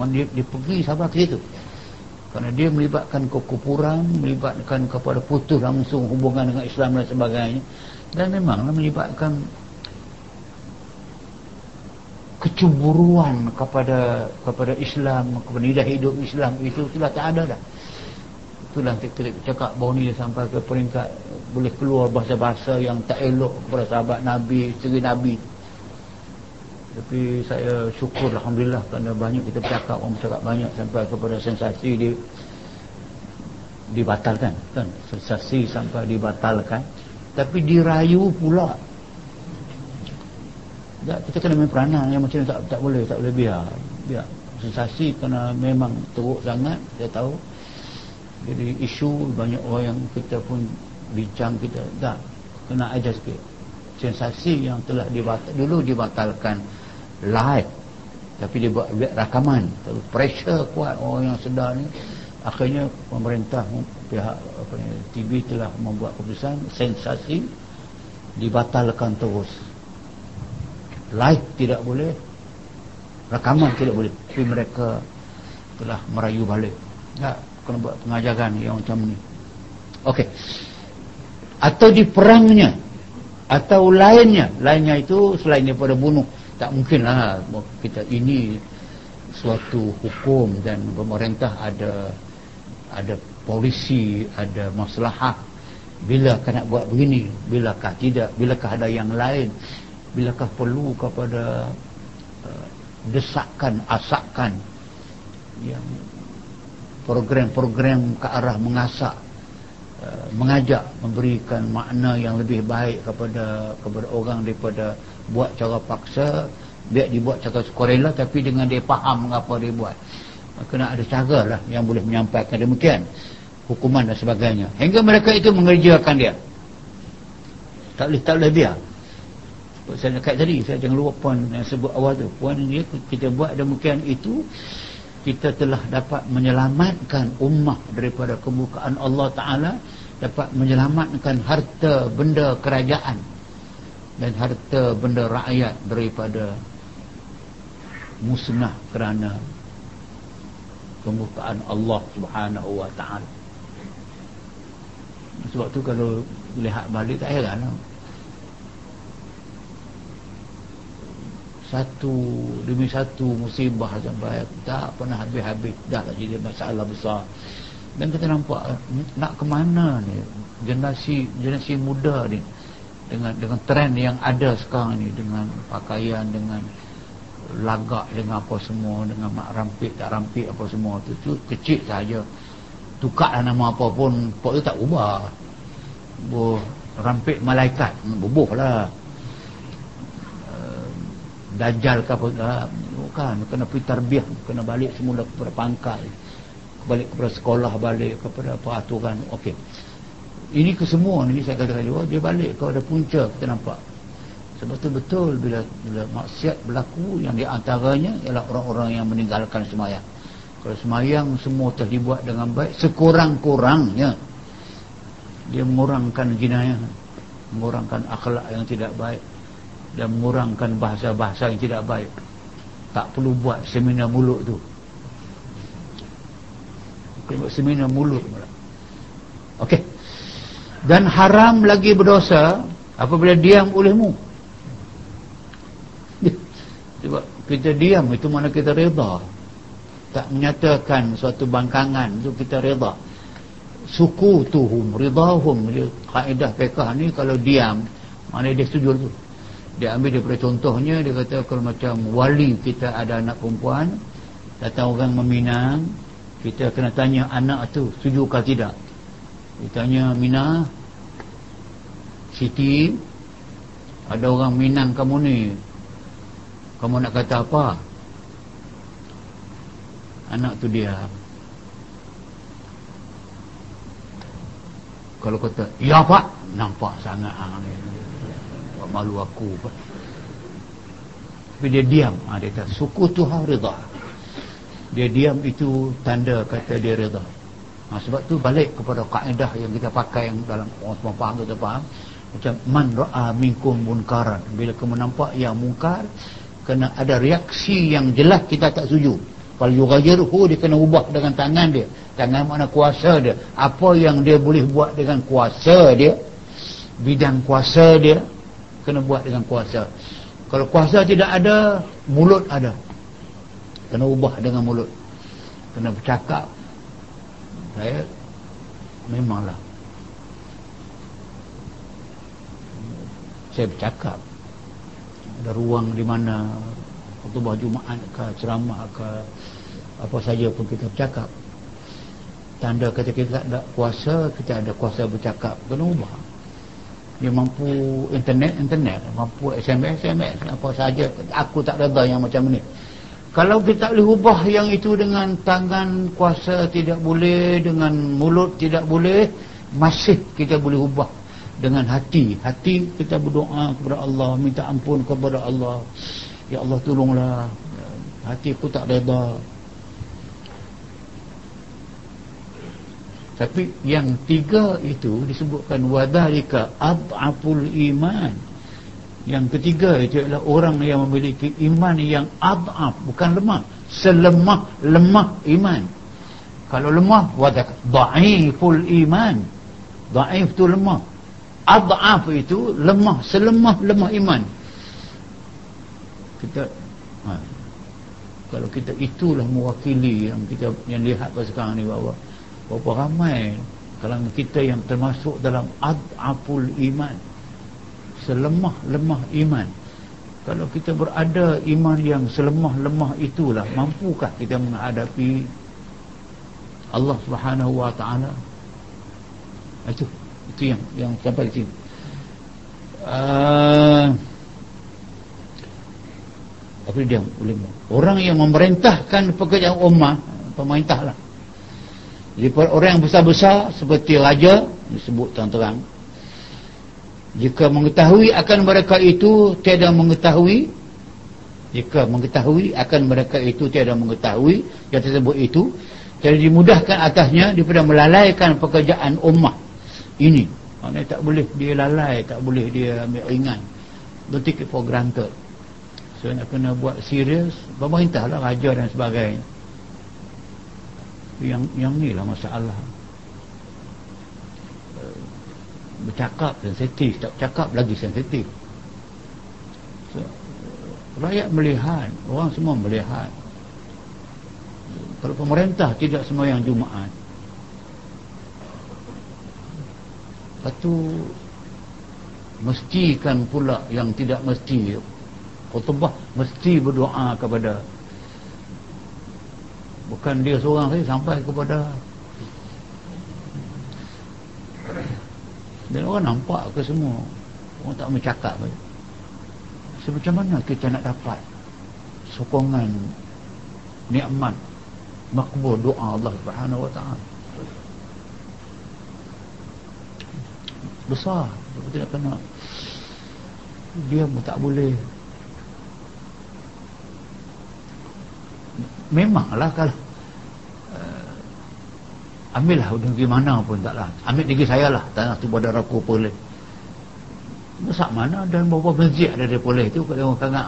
Dia, dia pergi sahabat ke situ. Kerana dia melibatkan kekupuran melibatkan kepada putus langsung hubungan dengan Islam dan sebagainya. Dan memanglah melibatkan kecemburuan kepada kepada Islam kepada hidup hidup Islam. Itu sudah tak ada dah. Itulah kita cakap bahawa ni sampai ke peringkat boleh keluar bahasa-bahasa yang tak elok kepada sahabat Nabi isteri Nabi. Tapi saya syukur Alhamdulillah kerana banyak kita bercakap orang bercakap banyak sampai kepada sensasi di dibatalkan kan? Sensasi sampai dibatalkan. Tapi dirayu pula. Tak, kita kena main peranan yang macam tak, tak boleh tak boleh biar. Biar sensasi kerana memang teruk sangat saya tahu. Jadi isu banyak orang yang kita pun bincang kita. Tak kena ajar sikit. Sensasi yang telah dibatal dulu dibatalkan live tapi dia buat rakaman. Tapi pressure kuat. Orang yang sedar ni. Akhirnya pemerintah pihak apa ni, TV telah membuat keputusan. Sensasi dibatalkan terus. Live tidak boleh. Rakaman tidak boleh. Tapi mereka telah merayu balik. Tak kena buat pengajaran yang macam ni. Okey. Atau di perangnya. Atau lainnya. Lainnya itu selain daripada bunuh. Tak mungkinlah kita ini suatu hukum dan pemerintah ada ada polisi ada masalah bila nak buat begini? Bilakah tidak? Bilakah ada yang lain? Bilakah perlu kepada uh, desakan asakan yang program-program ke arah mengasak mengajak memberikan makna yang lebih baik kepada kepada orang daripada buat cara paksa. Biar dibuat cara sukarela tapi dengan dia faham mengapa dia buat. Kena ada cara lah yang boleh menyampaikan demikian hukuman dan sebagainya. Hingga mereka itu mengerjakan dia. Tak boleh tak boleh biar. Saya nak tadi saya jangan lupa puan yang sebut awal tu. Puan dia kita buat demikian itu kita telah dapat menyelamatkan ummah daripada kemukaan Allah Ta'ala dapat menyelamatkan harta benda kerajaan dan harta benda rakyat daripada musnah kerana kemukaan Allah Subhanahu wa taala. Sebab tu kalau lihat balik tak heran lah. Satu demi satu musibah sampai tak pernah habis-habis. Dah tak jadi masalah besar. Dan kita nampak nak ke mana ni? Generasi generasi muda ni. Dengan dengan trend yang ada sekarang ni. Dengan pakaian dengan lagak dengan apa semua. Dengan mak rampik tak rampik apa semua. Tu tu kecil saja. Tukarlah nama apa pun pok tu tak ubah. Bu rampik malaikat bubuh lah dajjal ke apa uh, bukan kena pergi tarbiah kena balik semula kepada pangkal balik kepada sekolah balik kepada peraturan okey. Ini kesemua ni saya kata tadi dia balik ke ada punca kita nampak. Sebab tu betul bila, bila maksiat berlaku yang di antaranya ialah orang-orang yang meninggalkan semayang. Kalau semayang semua telah dibuat dengan baik sekurang-kurangnya dia mengurangkan jinayah mengurangkan akhlak yang tidak baik dan mengurangkan bahasa-bahasa yang tidak baik. Tak perlu buat seminar mulut tu. Buat seminar mulut Okey. Dan haram lagi berdosa apabila diam olehmu. Sebab kita diam itu mana kita reda. Tak menyatakan suatu bangkangan itu kita reda. Suku tuhum ridahum kaedah fiqah ni kalau diam mana dia setuju tu dia ambil daripada contohnya dia kata kalau macam wali kita ada anak perempuan datang orang meminang kita kena tanya anak tu setuju ke tidak? Ditanya Mina Siti Ada orang Minang kamu ni Kamu nak kata apa? Anak tu dia Kalau kata Ya pak Nampak sangat Buat malu aku pak. Tapi dia diam. Ha, Dia kata suku Tuhan reda. Dia diam itu tanda kata dia reda. Ha, sebab tu balik kepada kaedah yang kita pakai yang dalam orang semua faham kita faham. Macam man ra'a minkum munkaran. Bila kamu nampak yang mungkar kena ada reaksi yang jelas kita tak setuju. Kalau yughayyiruhu dia kena ubah dengan tangan dia. Tangan mana kuasa dia? Apa yang dia boleh buat dengan kuasa dia? Bidang kuasa dia kena buat dengan kuasa. Kalau kuasa tidak ada mulut ada. Kena ubah dengan mulut. Kena bercakap. Saya memanglah. Saya bercakap. Ada ruang di mana? Khutbah Jumaat ke ceramah ke apa saja pun kita bercakap. Tanda kata kita tak ada kuasa kita ada kuasa bercakap kena ubah dia mampu internet internet. Mampu SMS SMS apa saja aku tak reda yang macam ni. Kalau kita boleh ubah yang itu dengan tangan kuasa tidak boleh dengan mulut tidak boleh masih kita boleh ubah. Dengan hati. Hati kita berdoa kepada Allah minta ampun kepada Allah. Ya Allah tolonglah. Hatiku tak reda tapi yang tiga itu disebutkan wadhalika ad'aful iman. Yang ketiga itu adalah orang yang memiliki iman yang ad'af bukan lemah selemah lemah iman. Kalau lemah wadhalika da'iful iman. Da'if itu lemah. Ad'af itu lemah selemah lemah iman. Kita ha, kalau kita itulah mewakili yang kita yang lihat pada sekarang ni bahawa berapa ramai kalangan kita yang termasuk dalam ad'aful iman. Selemah-lemah iman. Kalau kita berada iman yang selemah-lemah itulah mampukah kita menghadapi Allah Subhanahu wa taala? Itu itu yang yang sampai di sini. Uh, apa dia boleh. Orang yang memerintahkan pekerjaan ummah pemerintah jadi orang yang besar-besar seperti raja disebut terang-terang. Jika mengetahui akan mereka itu tiada mengetahui. Jika mengetahui akan mereka itu tiada mengetahui yang tersebut itu. Tiada dimudahkan atasnya daripada melalaikan pekerjaan ummah ini. Maknanya tak boleh dia lalai tak boleh dia ambil ringan. Don't take it for granted so nak kena buat serius pemerintah lah raja dan sebagainya yang yang ni lah masalah. Eh, bercakap sensitif tak bercakap lagi sensitif. So, rakyat melihat orang semua melihat. Kalau pemerintah tidak semua yang Jumaat. Lepas tu Mestikan pula yang tidak mesti Khutbah mesti berdoa kepada Bukan dia seorang saja sampai kepada Dan orang nampak ke semua Orang tak mencakap so, Macam mana kita nak dapat Sokongan Nikmat Makbul doa Allah Subhanahu Wa Taala? Besar. Dia kena dia pun tak boleh. Memanglah kalau ambillah pergi mana pun taklah ambil negeri saya lah tanah tu pada raku boleh besar mana dan beberapa masjid ada dia boleh tu kalau orang kagak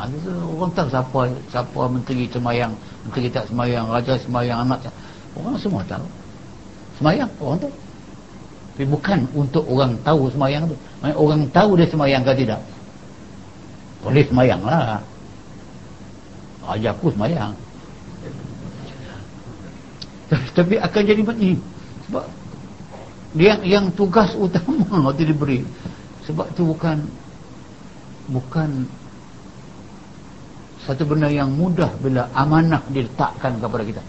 orang tahu siapa siapa menteri semayang menteri tak semayang raja semayang anak orang semua tahu semayang orang tahu tapi bukan untuk orang tahu semayang tu. Orang tahu dia semayang ke tidak. Boleh semayang lah. Ajakku semayang. Tapi akan jadi macam ni. Sebab dia yang tugas utama itu diberi. Sebab tu bukan bukan satu benda yang mudah bila amanah diletakkan kepada kita.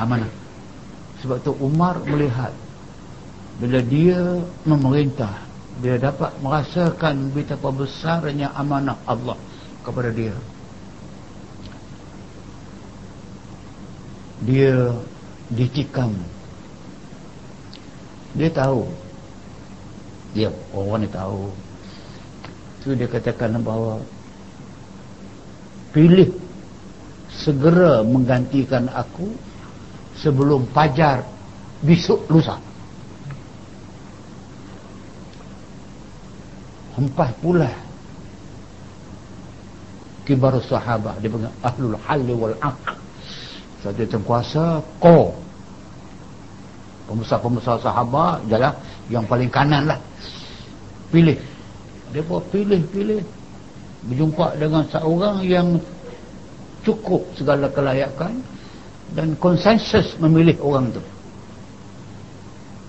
Amanah sebab tu Umar melihat bila dia memerintah dia dapat merasakan betapa besarnya amanah Allah kepada dia dia ditikam. Dia tahu. Dia orang ni tahu. Tu dia katakan bahawa pilih segera menggantikan aku sebelum fajar besok lusa. Empat pula kibar sahabat dia panggil ahlul hal wal aq satu yang kuasa ko. Pembesar-pembesar sahabat jalan yang paling kanan lah pilih. Dia pun pilih-pilih. Berjumpa dengan seorang yang cukup segala kelayakan dan konsensus memilih orang itu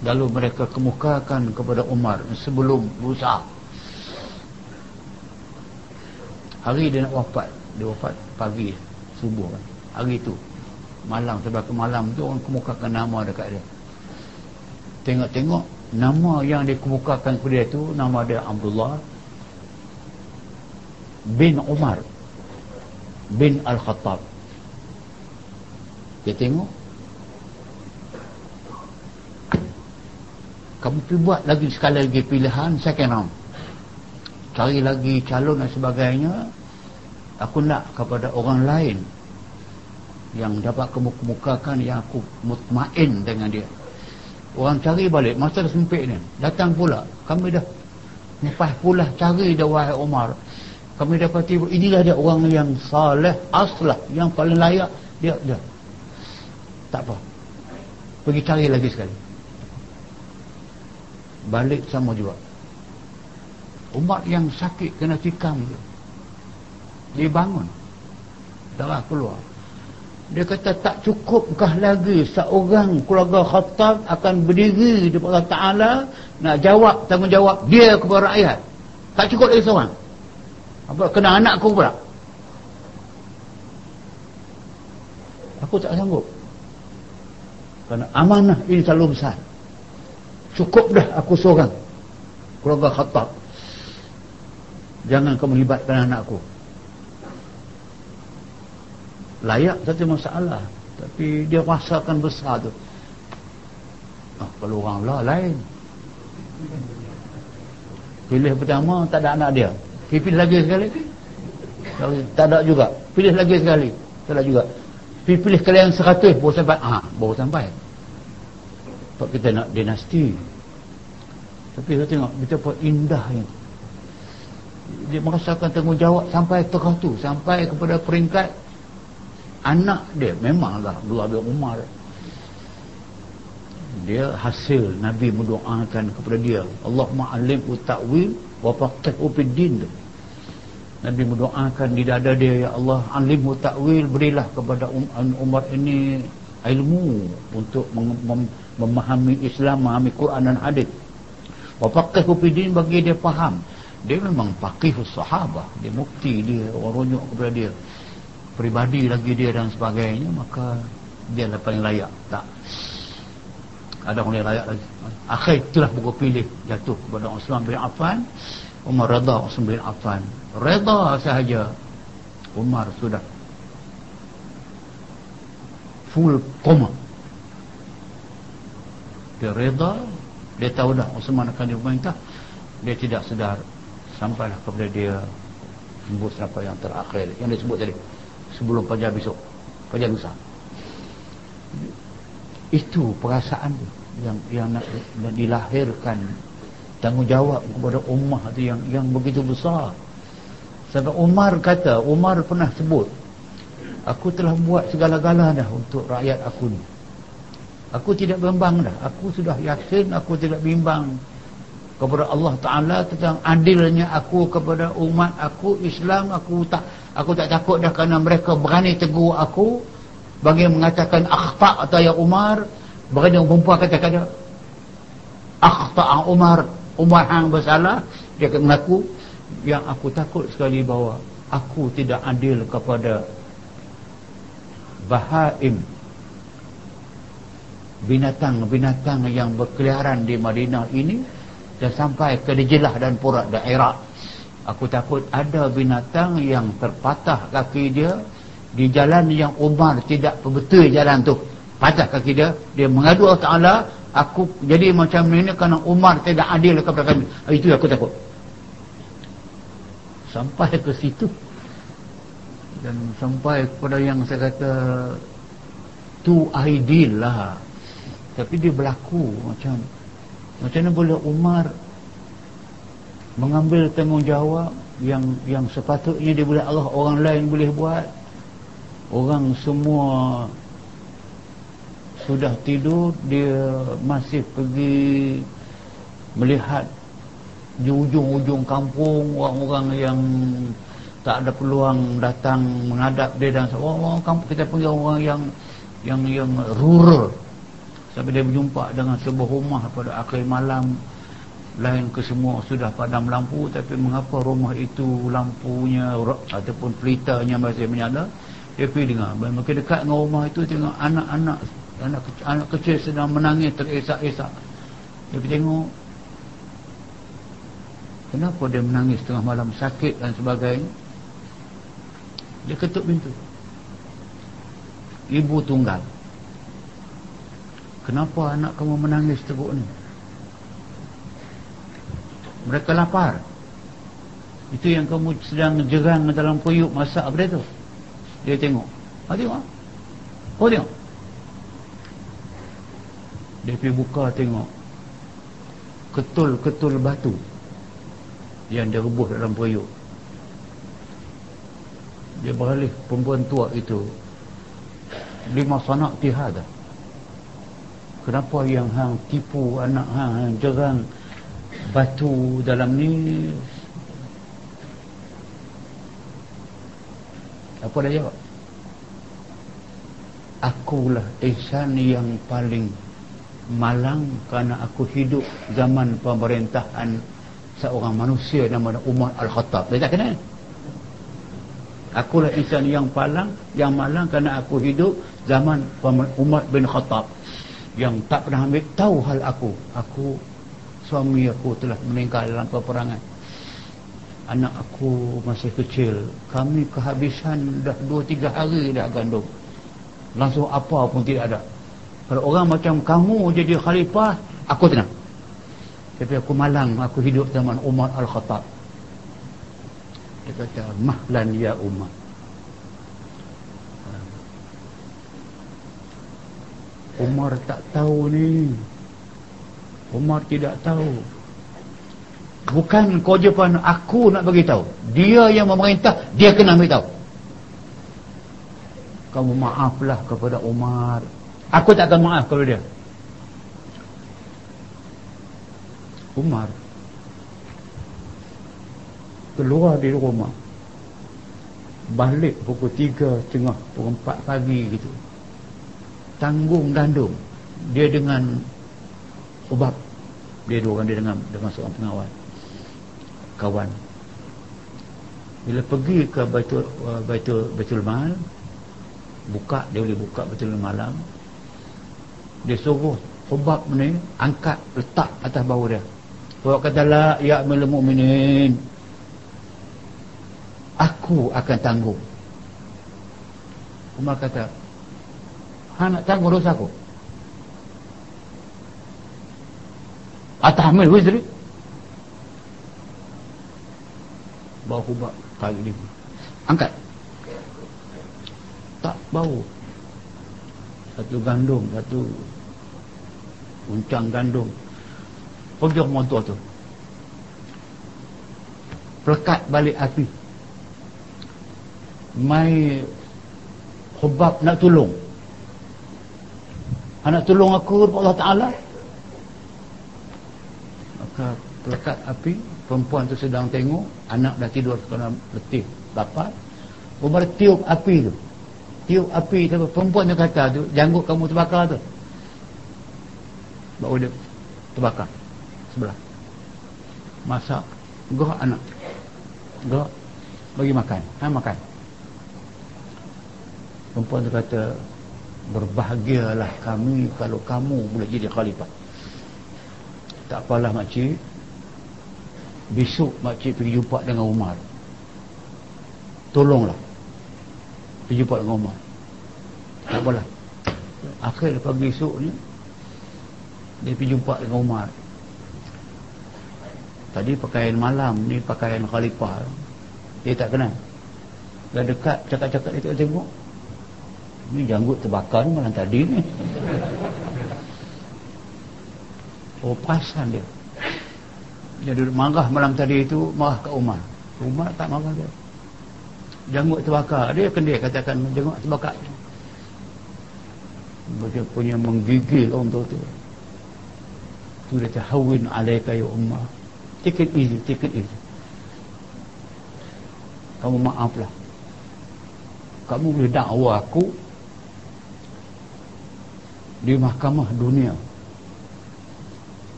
lalu mereka kemukakan kepada Umar sebelum berusaha. Hari dia nak wafat dia wafat pagi subuh kan. Hari itu malam. Sebab ke malam tu orang kemukakan nama dekat dia. Tengok-tengok nama yang dikemukakan kepada dia tu nama dia Abdullah bin Umar bin Al-Khattab. Dia tengok. Kamu pergi buat lagi sekali lagi pilihan second round. Cari lagi calon dan sebagainya. Aku nak kepada orang lain yang dapat kemukakan yang aku mutmain dengan dia. Orang cari balik masa dah sempit ni. Datang pula. Kami dah lepas pula cari dah wahai Umar kami dapati inilah dia orang yang saleh aslah yang paling layak. Dia dia. Tak apa. Pergi cari lagi sekali. Balik sama juga. Umar yang sakit kena tikam dia bangun. Darah keluar dia kata tak cukupkah lagi seorang keluarga khatab akan berdiri di Allah Ta'ala nak jawab tanggungjawab dia kepada rakyat. Tak cukup lagi seorang. Apa kena anakku pula. Aku tak sanggup. Kerana amanah ini terlalu besar. Cukup dah aku seorang. Keluarga khatab. Jangan kamu libatkan anakku layak satu masalah. Tapi dia rasakan besar tu. Ah, kalau orang lah lain. Pilih pertama tak ada anak dia. Pilih lagi sekali. Tak ada juga. Pilih lagi sekali. Tak ada juga. Pilih, kali yang seratus baru sampai. Ah, baru sampai. Sebab kita nak dinasti. Tapi saya tengok betapa indahnya dia merasakan tanggungjawab sampai tu sampai kepada peringkat anak dia memanglah Abdullah bin Umar. Dia hasil Nabi mendoakan kepada dia. Allahumma alim ta'wil wa faqihu fid din. Nabi mendoakan di dada dia ya Allah alim ta'wil berilah kepada um-, Umar ini ilmu untuk mem memahami Islam memahami Quran dan hadis. Wa faqihu fid din bagi dia faham. Dia memang faqih sahabah. Dia mufti dia orang rujuk kepada dia peribadi lagi dia dan sebagainya maka dia lah paling layak. Tak. Ada orang layak lagi. Akhir itulah buku pilih jatuh kepada Osman bin Affan. Umar Reda Osman bin Affan. Reda sahaja. Umar sudah full koma. Dia reda dia tahu dah Osman akan dipemerintah dia tidak sedar. Sampailah kepada dia sebut siapa yang terakhir? Yang disebut tadi sebelum fajar besok. Fajar lusa itu perasaan yang yang nak, nak dilahirkan tanggungjawab kepada ummah itu yang yang begitu besar. Sebab Umar kata Umar pernah sebut aku telah buat segala-gala dah untuk rakyat aku ni. Aku tidak bimbang dah. Aku sudah yakin aku tidak bimbang kepada Allah Ta'ala tentang adilnya aku kepada umat aku Islam aku tak aku tak takut dah kerana mereka berani tegur aku bagi mengatakan akhta' atau ya Umar. Berani perempuan kata-kata akhta' Umar. Umar hang bersalah dia akan mengaku. Yang aku takut sekali bahawa aku tidak adil kepada bahaim binatang-binatang yang berkeliaran di Madinah ini dan sampai ke Dijilah dan Purat daerah aku takut ada binatang yang terpatah kaki dia di jalan yang Umar tidak betul jalan tu. Patah kaki dia dia mengadu Allah Ta'ala aku jadi macam ini kerana Umar tidak adil kepada kami. Ah, itu aku takut. Sampai ke situ. Dan sampai kepada yang saya kata tu ideal lah tapi dia berlaku macam macam mana boleh Umar mengambil tanggungjawab yang yang sepatutnya dia boleh Allah orang lain boleh buat. Orang semua sudah tidur dia masih pergi melihat di ujung-ujung kampung orang-orang yang tak ada peluang datang menghadap dia dan orang-orang kampung kita panggil orang yang yang yang rural. Sampai dia berjumpa dengan sebuah rumah pada akhir malam lain ke semua sudah padam lampu tapi mengapa rumah itu lampunya ataupun pelitanya masih menyala? Dia pergi dengar. Makin dekat dengan rumah itu tengok anak-anak anak, anak kecil sedang menangis teresak-esak dia pergi tengok kenapa dia menangis tengah malam? Sakit dan sebagainya. Dia ketuk pintu. Ibu tunggal. Kenapa anak kamu menangis teruk ni mereka lapar. Itu yang kamu sedang jerang dalam periuk masak apa tu? Dia tengok. Ha tengok oh tengok. Dia pergi buka tengok. Ketul-ketul batu yang dia rebus dalam periuk dia beralih perempuan tua itu lima sanak tihada kenapa yang hang tipu anak hang, hang jerang batu dalam ni. Apa dia jawab? Akulah ihsan yang paling malang kerana aku hidup zaman pemerintahan seorang manusia nama Umar Al-Khattab. Dia tak kenal akulah insan yang palang yang malang kerana aku hidup zaman Umar bin Khattab. Yang tak pernah ambil tahu hal aku. Aku suami aku telah meninggal dalam peperangan. Anak aku masih kecil. Kami kehabisan dah 2-3 hari dah gandum. Langsung apa pun tidak ada. Kalau orang macam kamu jadi khalifah aku tenang. Tapi aku malang aku hidup zaman Umar Al-Khattab. Dia kata mahlan ya Umar. Umar tak tahu ni Umar tidak tahu. Bukan kewajipan aku nak bagi tahu dia yang memerintah dia kena ambil tahu kamu maaflah kepada Umar. Aku tak akan maaf kalau dia. Umar keluar dari rumah. Balik pukul 3 tengah pukul 4 pagi gitu. Tanggung gandum dia dengan ubab. Dia dua orang dia dengan dengan seorang pengawal. Kawan. Bila pergi ke baitul uh, baitul baitul mal buka dia boleh buka betul malam dia suruh Hubab ni angkat letak atas bawah dia. Hubab kata la ya amil mu'minin. Aku akan tanggung Umar kata ha nak tanggung dosa aku atahmil wizri bawa hubab kali lima angkat. Tak bau. Satu gandum satu uncang gandum. Pergi rumah tua tu? Pelekat balik api. Mai khubab nak tolong nak tolong aku Allah Ta'ala pelekat api perempuan tu sedang tengok anak dah tidur kerana letih. Lapar Umar tiup api tu. Tiup api tu perempuan tu kata tu janggut kamu terbakar tu. Baru dia terbakar sebelah. Masak gerak anak. Gerak bagi makan. Ha makan. Perempuan tu kata berbahagialah kami kalau kamu boleh jadi khalifah tak apalah makcik. Besok makcik pergi jumpa dengan Umar. Tolonglah. Pergi jumpa dengan Umar. Tak boleh akhir pagi esok ni dia pergi jumpa dengan Umar. Tadi pakaian malam ni pakaian khalifah. Dia tak kenal. Dah dekat cakap-cakap dia tengok ni janggut terbakar ni malam tadi ni oh pasan dia. Dia duduk marah malam tadi itu marah ke Umar. Umar tak marah dia. Janggut terbakar. Dia dia katakan janggut terbakar. Dia punya menggigil untuk tu. Tu dia tahawin alaika ya Umar. Take it easy take it easy. Kamu maaflah kamu boleh dakwa aku di mahkamah dunia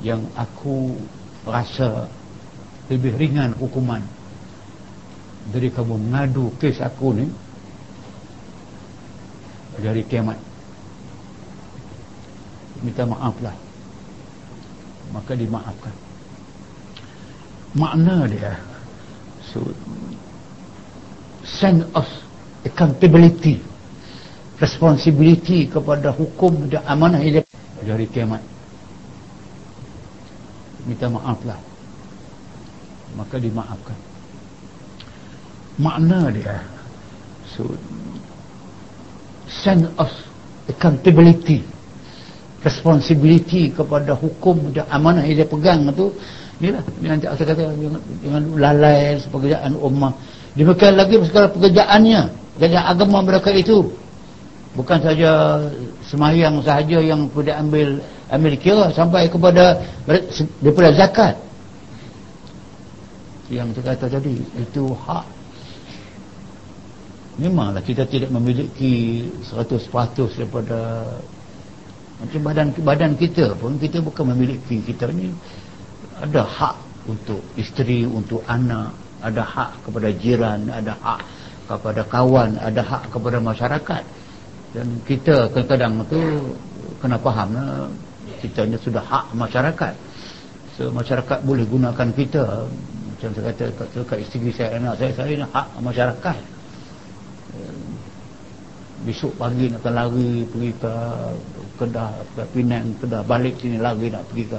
yang aku rasa lebih ringan hukuman dari kamu mengadu kes aku ni dari kiamat. Minta maaflah. Maka dimaafkan. Makna dia so sense of accountability responsibility kepada hukum dan amanah dari kiamat minta maaflah. Maka dimaafkan. Makna dia so sense of accountability responsibility kepada hukum dan amanah yang dia pegang tu inilah yang saya kata dengan lalai pekerjaan ummah. Demikian lagi segala pekerjaannya pekerjaan agama mereka itu. Bukan saja semayang sahaja yang perlu ambil ambil kira sampai kepada daripada zakat. Yang saya kata tadi itu hak. Memanglah kita tidak memiliki 100% daripada macam badan badan kita pun kita bukan memiliki. Kita ni ada hak untuk isteri untuk anak ada hak kepada jiran ada hak kepada kawan ada hak kepada masyarakat. Dan kita kadang-kadang tu kena faham lah, kita ni sudah hak masyarakat. So masyarakat boleh gunakan kita. Macam saya kata kat isteri saya anak saya saya ni hak masyarakat. Besok pagi nak lari pergi ke Kedah ke Penang Kedah balik sini lagi nak pergi ke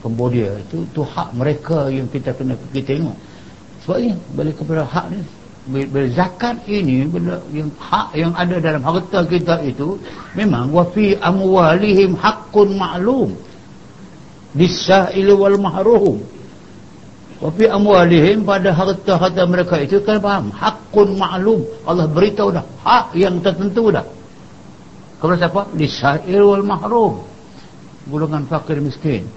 Cambodia. Itu tu hak mereka yang kita kena pergi tengok. Sebab ni balik kepada hak ni berzakat ini benda yang hak yang ada dalam harta kita itu memang wa fi amwalihim haqqun ma'lum. Lisail wal mahrum wa fi amwalihim pada harta-harta mereka itu kan faham? Haqqun ma'lum. Allah beritahu dah hak yang tertentu dah. Kepada siapa? Lisail wal mahrum golongan fakir miskin.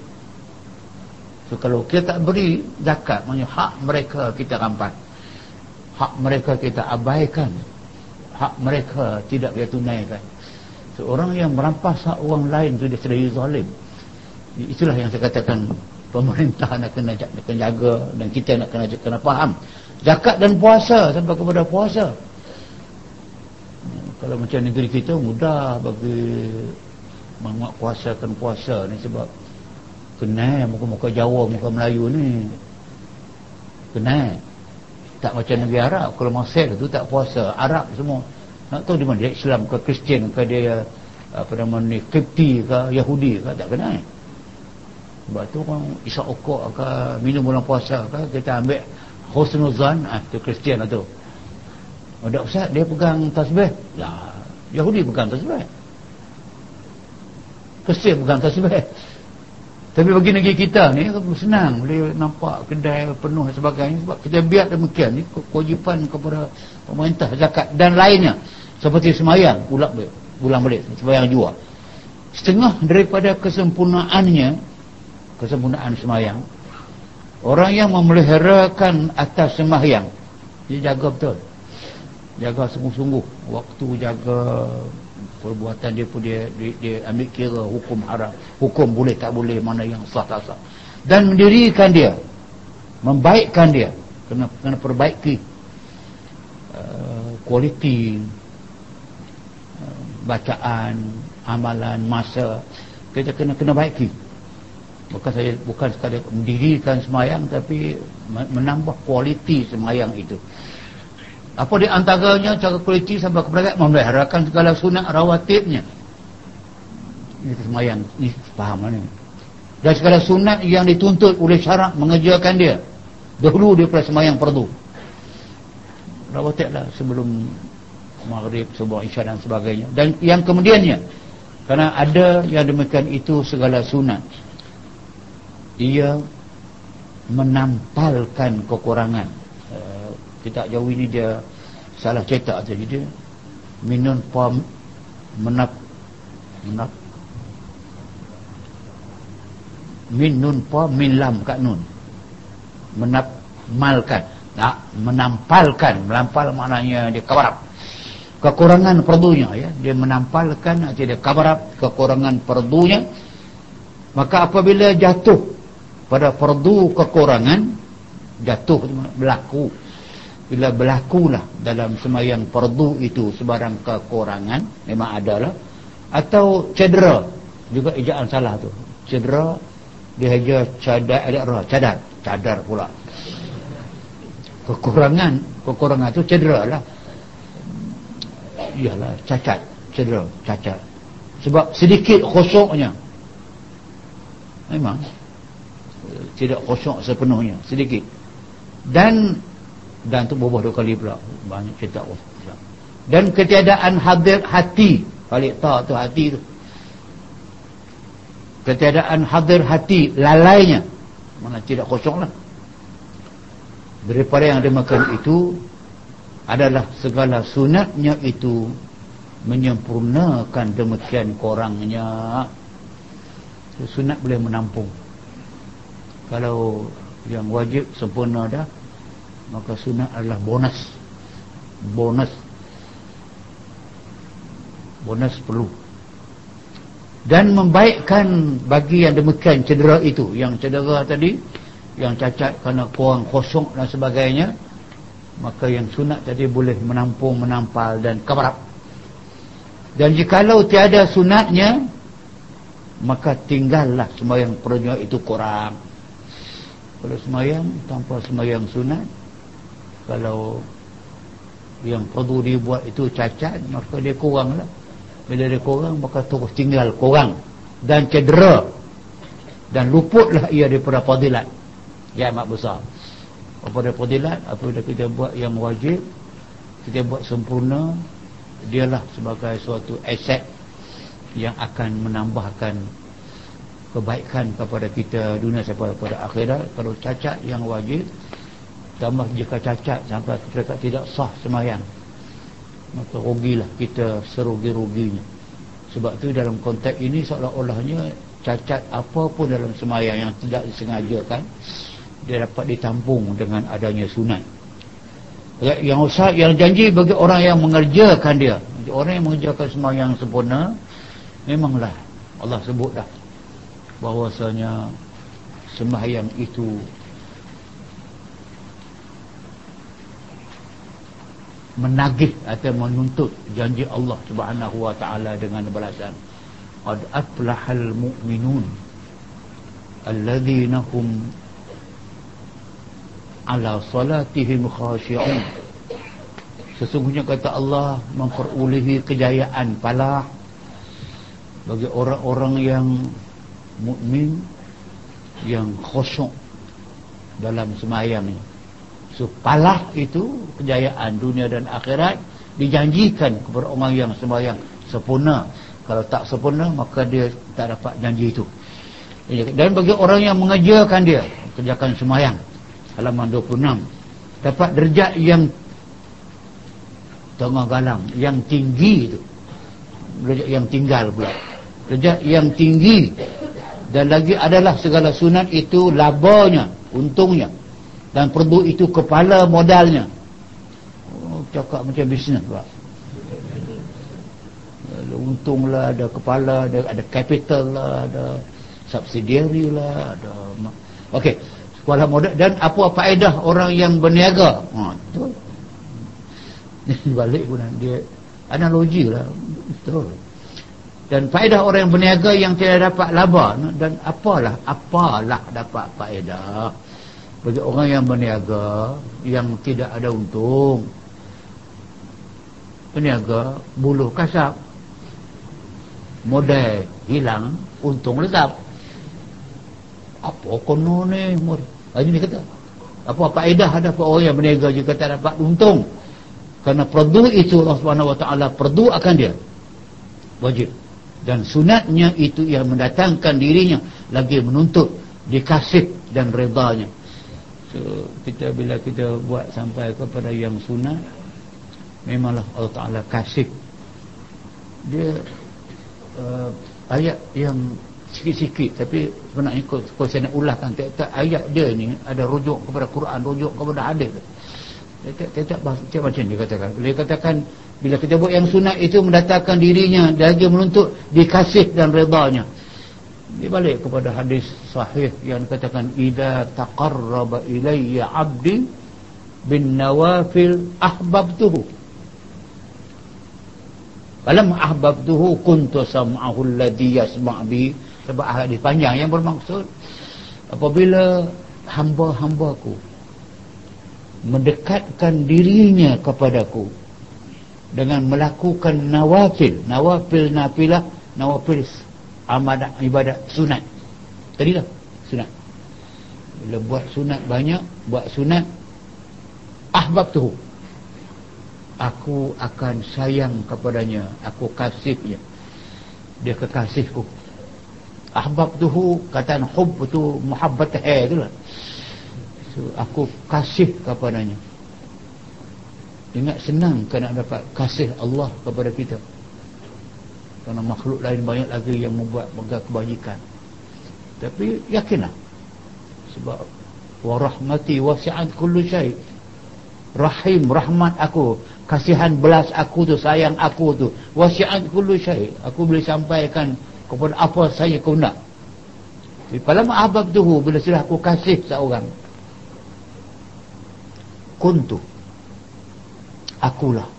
So kalau kita tak beri zakat maknanya hak mereka kita rampas hak mereka kita abaikan. Hak mereka tidak kita tunaikan. Seorang yang merampas hak orang lain itu dia sudah zalim. Itulah yang saya katakan pemerintah nak kena, nak kena jaga dan kita nak kena, kena faham. Zakat dan puasa sampai kepada puasa. Kalau macam negeri kita mudah bagi menguatkuasakan puasa ni sebab kena muka-muka Jawa muka Melayu ni. Kena tak macam Nabi Arab. Kalau Mesir tu tak puasa. Arab semua. Nak tahu di mana dia Islam ke Kristian ke dia apa nama ni Kipti ke Yahudi ke tak kena sebab tu orang isyak okok ke minum bulan puasa ke kita ambil Husnuzan ah tu Kristian lah tu. Ada Ustaz dia pegang tasbih. Lah Yahudi pegang tasbih. Kristian pegang tasbih tapi bagi negeri kita ni senang. Boleh nampak kedai penuh dan sebagainya. Sebab kita biar demikian ni kewajipan kepada pemerintah zakat dan lainnya. Seperti semayang ulang balik, ulang balik. Semayang jua. Setengah daripada kesempurnaannya kesempurnaan semayang orang yang memeliharakan atas semayang dia jaga betul. Jaga sungguh-sungguh. Waktu jaga perbuatan dia pun dia, dia, dia ambil kira hukum haram. Hukum boleh tak boleh mana yang sah tak sah. Dan mendirikan dia membaikkan dia kena, kena perbaiki uh, kualiti uh, bacaan amalan masa kita kena kena baiki. Bukan saya bukan sekadar mendirikan semayang tapi menambah kualiti semayang itu apa di antaranya cara kualiti sampai kepada memeliharakan segala sunat rawatibnya. Ini semayang. Ini faham ni. Dan segala sunat yang dituntut oleh syarak mengerjakan dia. Dahulu dia pernah semayang perdu. Rawatib lah sebelum maghrib, sebuah isya dan sebagainya. Dan yang kemudiannya. Kerana ada yang demikian itu segala sunat. Ia menampalkan kekurangan uh, kita jauh ini dia salah cetak saja dia minun pom menap menap. Min nun pa min lam kat nun. Menapmalkan. Tak menampalkan. Melampal maknanya dia kabarap. Kekurangan perdunya ya. Dia menampalkan atau dia kabarap kekurangan perdunya. Maka apabila jatuh pada perdu kekurangan jatuh berlaku bila berlakulah dalam semayang perdu itu sebarang kekurangan memang adalah. Atau cedera juga ejaan salah tu. Cedera dia aja cadar ada cadar. Cadar pula. Kekurangan kekurangan tu cedera lah. Iyalah cacat cedera cacat. Sebab sedikit kosongnya memang tidak kosong sepenuhnya sedikit. Dan dan tu berubah dua kali pula. Banyak cerita. Dan ketiadaan hadir hati. Balik tak tu hati tu. Ketiadaan hadir hati lalainya. Mana tidak kosong lah. Daripada yang dimakan itu adalah segala sunatnya itu menyempurnakan demikian korangnya. Sunat boleh menampung. Kalau yang wajib sempurna dah maka sunat adalah bonus. Bonus. Bonus perlu. Dan membaikkan bagi yang demikian cedera itu. Yang cedera tadi yang cacat kerana kurang kosong dan sebagainya maka yang sunat tadi boleh menampung menampal dan kabarap. Dan jikalau tiada sunatnya maka tinggallah semayang perjuang itu kurang. Kalau semayang tanpa semayang sunat kalau yang perlu dibuat itu cacat maka dia kurang lah bila dia kurang maka terus tinggal kurang dan cedera. Dan luputlah ia daripada fadilat. Yang amat besar. Daripada fadilat apabila kita buat yang wajib kita buat sempurna dialah sebagai suatu aset yang akan menambahkan kebaikan kepada kita dunia sampai pada akhirat. Kalau cacat yang wajib tambah jika cacat sampai kita tidak sah semayang maka rugilah kita serugi-ruginya. Sebab tu dalam konteks ini seolah-olahnya cacat apa pun dalam semayang yang tidak disengajakan dia dapat ditampung dengan adanya sunat. Yang usah yang janji bagi orang yang mengerjakan dia. Orang yang mengerjakan semayang sempurna memanglah Allah sebut dah bahwasanya sembahyang itu menagih atau menuntut janji Allah Subhanahu wa taala dengan balasan. Qad aflahal mu'minun alladhina hum ala salatihim khashi'un. Sesungguhnya kata Allah memperolehi kejayaan palah bagi orang-orang yang mukmin yang khusyuk dalam sembahyang So itu kejayaan dunia dan akhirat dijanjikan kepada orang yang sembahyang sempurna. Kalau tak sempurna maka dia tak dapat janji itu. Dan bagi orang yang mengajarkan dia kerjakan sembahyang halaman 26 dapat derajat yang tengah galang yang tinggi itu derajat yang tinggal pula derajat yang tinggi dan lagi adalah segala sunat itu labanya untungnya dan perdu itu kepala modalnya. Oh, cakap macam bisnes pula. Untunglah ada kepala ada, ada capital lah ada subsidiary lah ada okey kepala modal dan apa faedah orang yang berniaga? Ha betul. Balik pun dia analogi lah. Betul. Dan faedah orang yang berniaga yang tidak dapat laba dan apalah apalah dapat faedah bagi orang yang berniaga yang tidak ada untung. Berniaga buluh kasap. Modal hilang untung letap apa kono ni ini ni kata. Apa faedah ada apa orang yang berniaga jika tak dapat untung? Kerana perdu itu Allah Subhanahu Wa Taala perdu akan dia. Wajib. Dan sunatnya itu yang mendatangkan dirinya lagi menuntut dikasih dan redanya so kita bila kita buat sampai kepada yang sunat memanglah Allah Taala kasih. Dia uh, ayat yang sikit-sikit tapi sebenarnya kalau, kalau saya nak ulahkan tiap-tiap ayat dia ni ada rujuk kepada Quran rujuk kepada hadis. Tiap-tiap macam dia katakan. Dia katakan bila kita buat yang sunat itu mendatangkan dirinya lagi menuntut dikasih dan redanya dia balik kepada hadis sahih yang katakan idza taqarraba ilayya 'abdi bin nawafil ahbabtuhu. Falam ahbabtuhu kuntu sam'ahu alladhi yasma' bi sebab hadis panjang yang bermaksud apabila hamba-hambaku mendekatkan dirinya kepadaku dengan melakukan nawafil nawafil nafilah nawafil amadah ibadat sunat. Tadi lah sunat. Bila buat sunat banyak buat sunat ahbab tu. Aku akan sayang kepadanya aku kasihnya dia. Kekasihku ahbab tuhu kataan hub tu muhabbat hai tu lah. So, aku kasih kepadanya. Ingat senang kena dapat kasih Allah kepada kita kerana makhluk lain banyak lagi yang membuat kebajikan. Tapi yakinlah sebab warahmati wasi'at kullu syai. Rahim rahmat aku kasihan belas aku tu sayang aku tu wasi'at kullu syai. Aku boleh sampaikan kepada apa saya kau nak. Pada ma'abab tuhu bila sudah aku kasih seorang kuntu akulah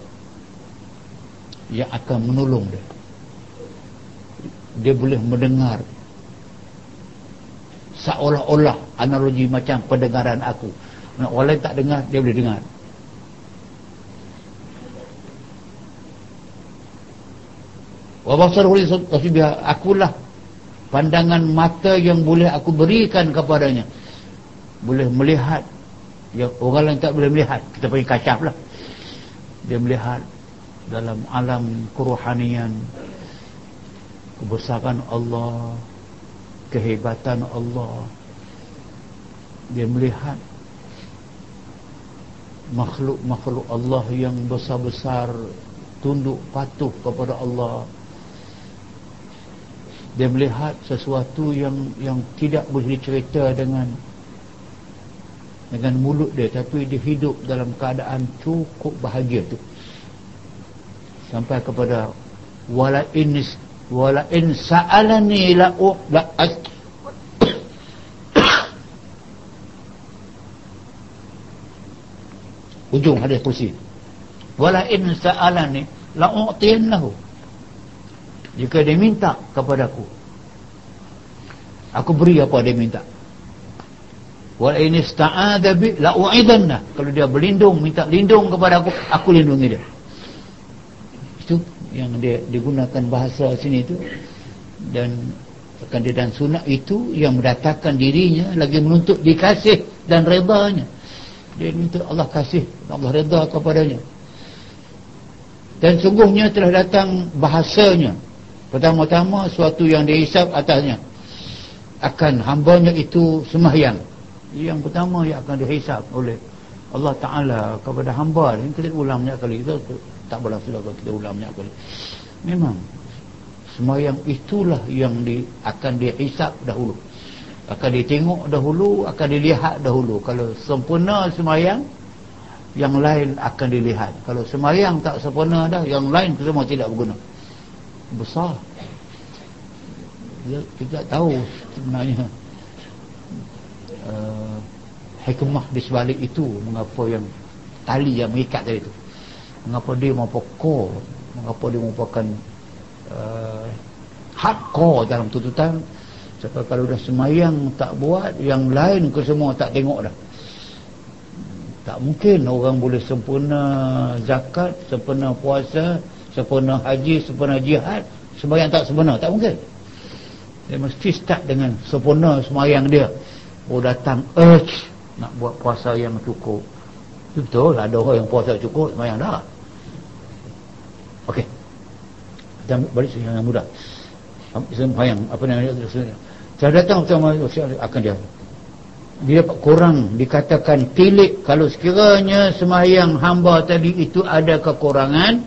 yang akan menolong dia dia boleh mendengar seolah-olah analogi macam pendengaran aku orang lain tak dengar dia boleh dengar akulah pandangan mata yang boleh aku berikan kepadanya. Boleh melihat yang orang lain tak boleh melihat. Kita panggil kacap lah. Dia melihat dalam alam kerohanian kebesaran Allah kehebatan Allah. Dia melihat makhluk-makhluk Allah yang besar-besar tunduk patuh kepada Allah. Dia melihat sesuatu yang yang tidak boleh dicerita dengan dengan mulut dia tapi dia hidup dalam keadaan cukup bahagia tu. Sampai kepada wala in wala in sa'alani la la ujung hadis kursi. Wala in sa'alani la u'tiyannahu jika dia minta kepadaku aku beri apa dia minta. Wa in ista'adha bi la u'idanna kalau dia berlindung minta lindung kepada aku aku lindungi dia. Itu yang dia digunakan bahasa sini itu dan akan dia dan sunat itu yang mendatangkan dirinya lagi menuntut dikasih dan redanya. Dia minta Allah kasih Allah reda kepadanya. Dan sungguhnya telah datang bahasanya. Pertama-tama suatu yang dihisap atasnya. Akan hambanya itu semahyang. Yang pertama yang akan dihisap oleh Allah Taala kepada hamba ini kita ulang banyak kali itu tak boleh sudah kita ulang banyak kali. Memang semahyang itulah yang di, akan dihisap dahulu. Akan ditengok dahulu, akan dilihat dahulu. Kalau sempurna semahyang yang lain akan dilihat. Kalau semayang tak sempurna dah, yang lain semua tidak berguna besar dia tidak tahu sebenarnya uh, hikmah di sebalik itu mengapa yang tali yang mengikat tadi itu mengapa dia merupakan mengapa dia merupakan uh, hardcore dalam tuntutan? Sebab kalau dah semayang tak buat yang lain ke semua tak tengok dah. Tak mungkin orang boleh sempurna zakat sempurna puasa sempurna haji, sempurna jihad. Sembahyang tak sempurna, tak mungkin. Dia mesti start dengan sempurna sembahyang dia. Oh datang urge nak buat puasa yang cukup. Betul ada orang yang puasa cukup sembahyang dah ok dan balik yang mudah. Sembahyang apa namanya saya datang pertama akan dia. Dia kurang dikatakan tilik kalau sekiranya semayang hamba tadi itu ada kekurangan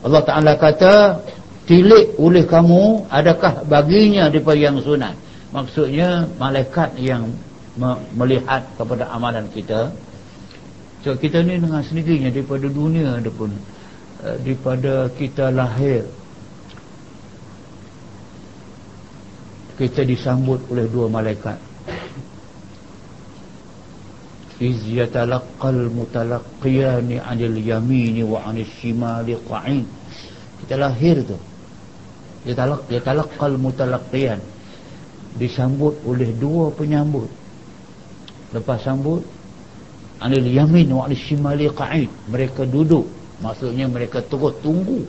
Allah Ta'ala kata tilik oleh kamu adakah baginya daripada yang sunat? Maksudnya malaikat yang melihat kepada amalan kita. So kita ni dengan sendirinya daripada dunia ada pun daripada kita lahir. Kita disambut oleh dua malaikat. Iz yatalaqqal mutalaqqiyani 'anil yamini wa 'anil shimali qa'in. Kita lahir tu. Yatalaq yatalaqqal mutalaqqiyan disambut oleh dua penyambut. Lepas sambut 'anil yamin wa 'anil shimali qa'id mereka duduk maksudnya mereka terus tunggu.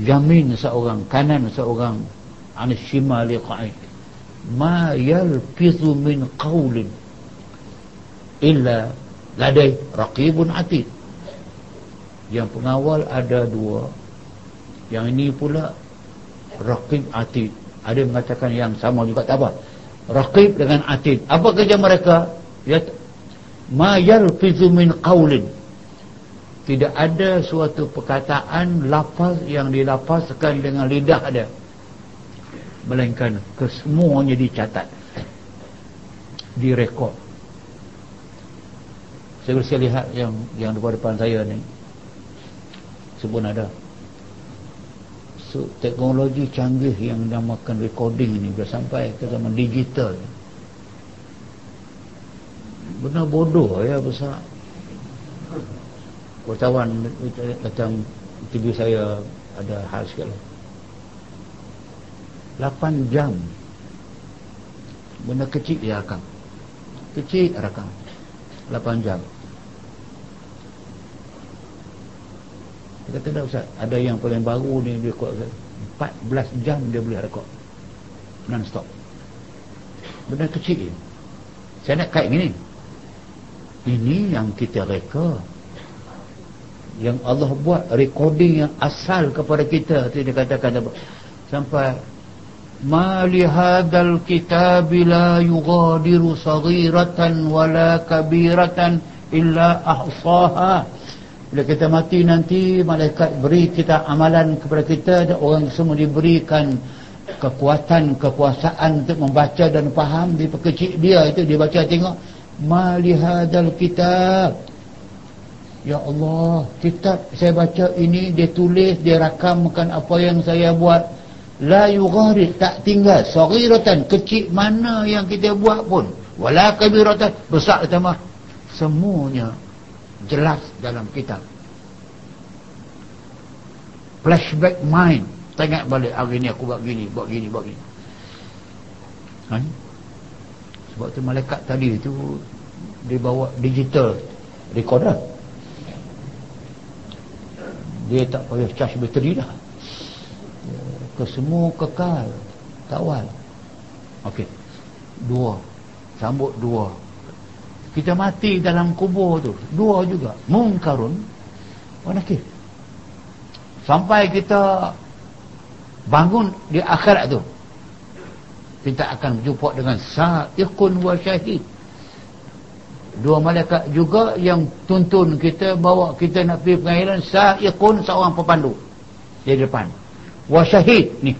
Yamin seorang kanan seorang 'anil shimali qa'id. Ma yalfizu min qawlin illa ladai raqibun atid. Yang pengawal ada dua. Yang ini pula raqib atid. Ada mengatakan yang sama juga tak apa. Raqib dengan atid. Apa kerja mereka? Ya ma yalfizu min qawlin tidak ada suatu perkataan lafaz yang dilafazkan dengan lidah ada melainkan kesemuanya dicatat. Direkod. Saya boleh lihat yang yang depan-depan saya ni. Sebut ada so, teknologi canggih yang namakan recording ni dah sampai ke zaman digital benar bodoh ya besar wartawan datang TV saya ada hal sekali 8 jam. Benda kecil dia rakam. Kecil rakam. 8 jam. Dia kata dah Ustaz Ada yang paling baru ni dia rekod 14 jam dia boleh rekod. Non stop Benda kecil Saya nak kait gini. Ini yang kita reka Yang Allah buat recording yang asal kepada kita. Itu dia katakan Sampai Ma lihadal kitab la yughadiru saghiratan wala kabiratan illa ahsaha. Bila kita mati nanti malaikat beri kita amalan kepada kita dan orang semua diberikan kekuatan, kekuasaan untuk membaca dan faham di pekecik dia. Itu dia baca tengok malihadal kitab Ya Allah kitab saya baca ini dia tulis dia rakamkan apa yang saya buat. La yugharid tak tinggal. Saghiratan kecil mana yang kita buat pun. Wala kabiratan besar tambah. Semuanya jelas dalam kitab. Flashback mind. Tengok balik hari ni aku buat gini buat gini buat gini. Ha? sebab tu malaikat tadi tu dia bawa digital recorder dia tak payah charge bateri dah. Ke semua kekal tawal. Ok dua. Sambut dua. Kita mati dalam kubur tu. Dua juga. Mungkarun. Wa nakir sampai kita bangun di akhirat tu kita akan berjumpa dengan sa'iqun wa syahid dua malaikat juga yang tuntun kita bawa kita nak pergi pengairan sa'iqun seorang pepandu. Di depan. Wa syahid. Ni.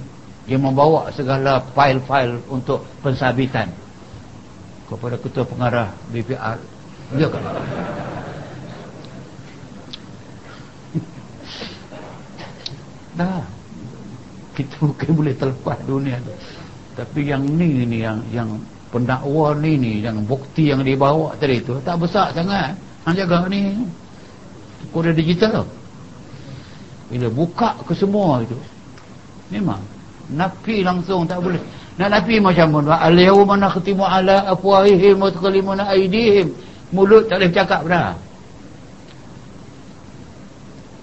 Dia membawa segala file-file untuk pensabitan. Kepada ketua pengarah BPR dia kan dah. Kita mungkin boleh terlepas dunia tu. Tapi yang ni ni yang yang pendakwa ni ni yang bukti yang dibawa tadi tu tak besar sangat. Hang jaga ni. Kode digital. Bila buka ke semua itu memang. Nafi langsung tak boleh. Nak nafi macam mana? Al-yawma nakhtimu ala afwahihim wa tukallimuna aydihim. Mulut tak boleh cakap dah.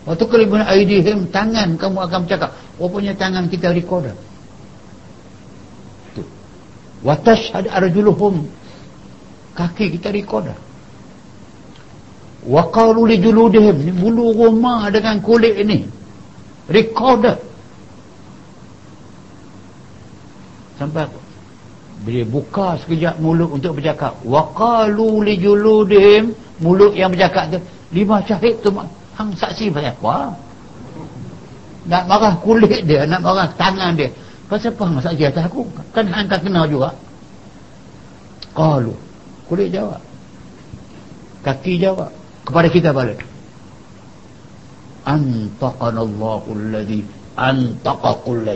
Waktu tukallimuna aydihim. Tangan kamu akan bercakap. Rupanya tangan kita recorder wa tashhad arjuluhum kaki kita recorder wa qalu li juludihim bulu rumah dengan kulit ini recorder sampai apa? Bila buka sekejap mulut untuk bercakap. Waqalu li juludihim mulut yang bercakap tu lima syahid tu hang saksi pasal apa? Nak marah kulit dia nak marah tangan dia pasal apa hang saksi atas aku? Kan hang tak kenal juga. Qalu. Kulit jawab kaki jawab kepada kita balik antaqana Allahu alladhi antaqa kulla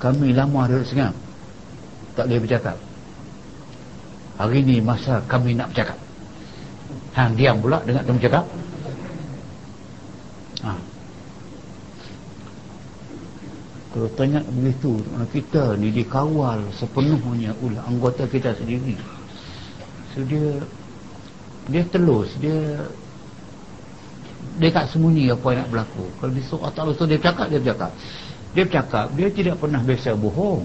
kami lama duduk senyap. Tak boleh bercakap. Hari ni masa kami nak bercakap. Hang diam pula dengar kamu bercakap. Ha. Kalau tanya begitu kita ni dikawal sepenuhnya oleh anggota kita sendiri. So dia dia telus dia dia tak sembunyi apa yang nak berlaku. Kalau dia suruh Allah so dia bercakap dia bercakap. Dia bercakap dia tidak pernah biasa bohong.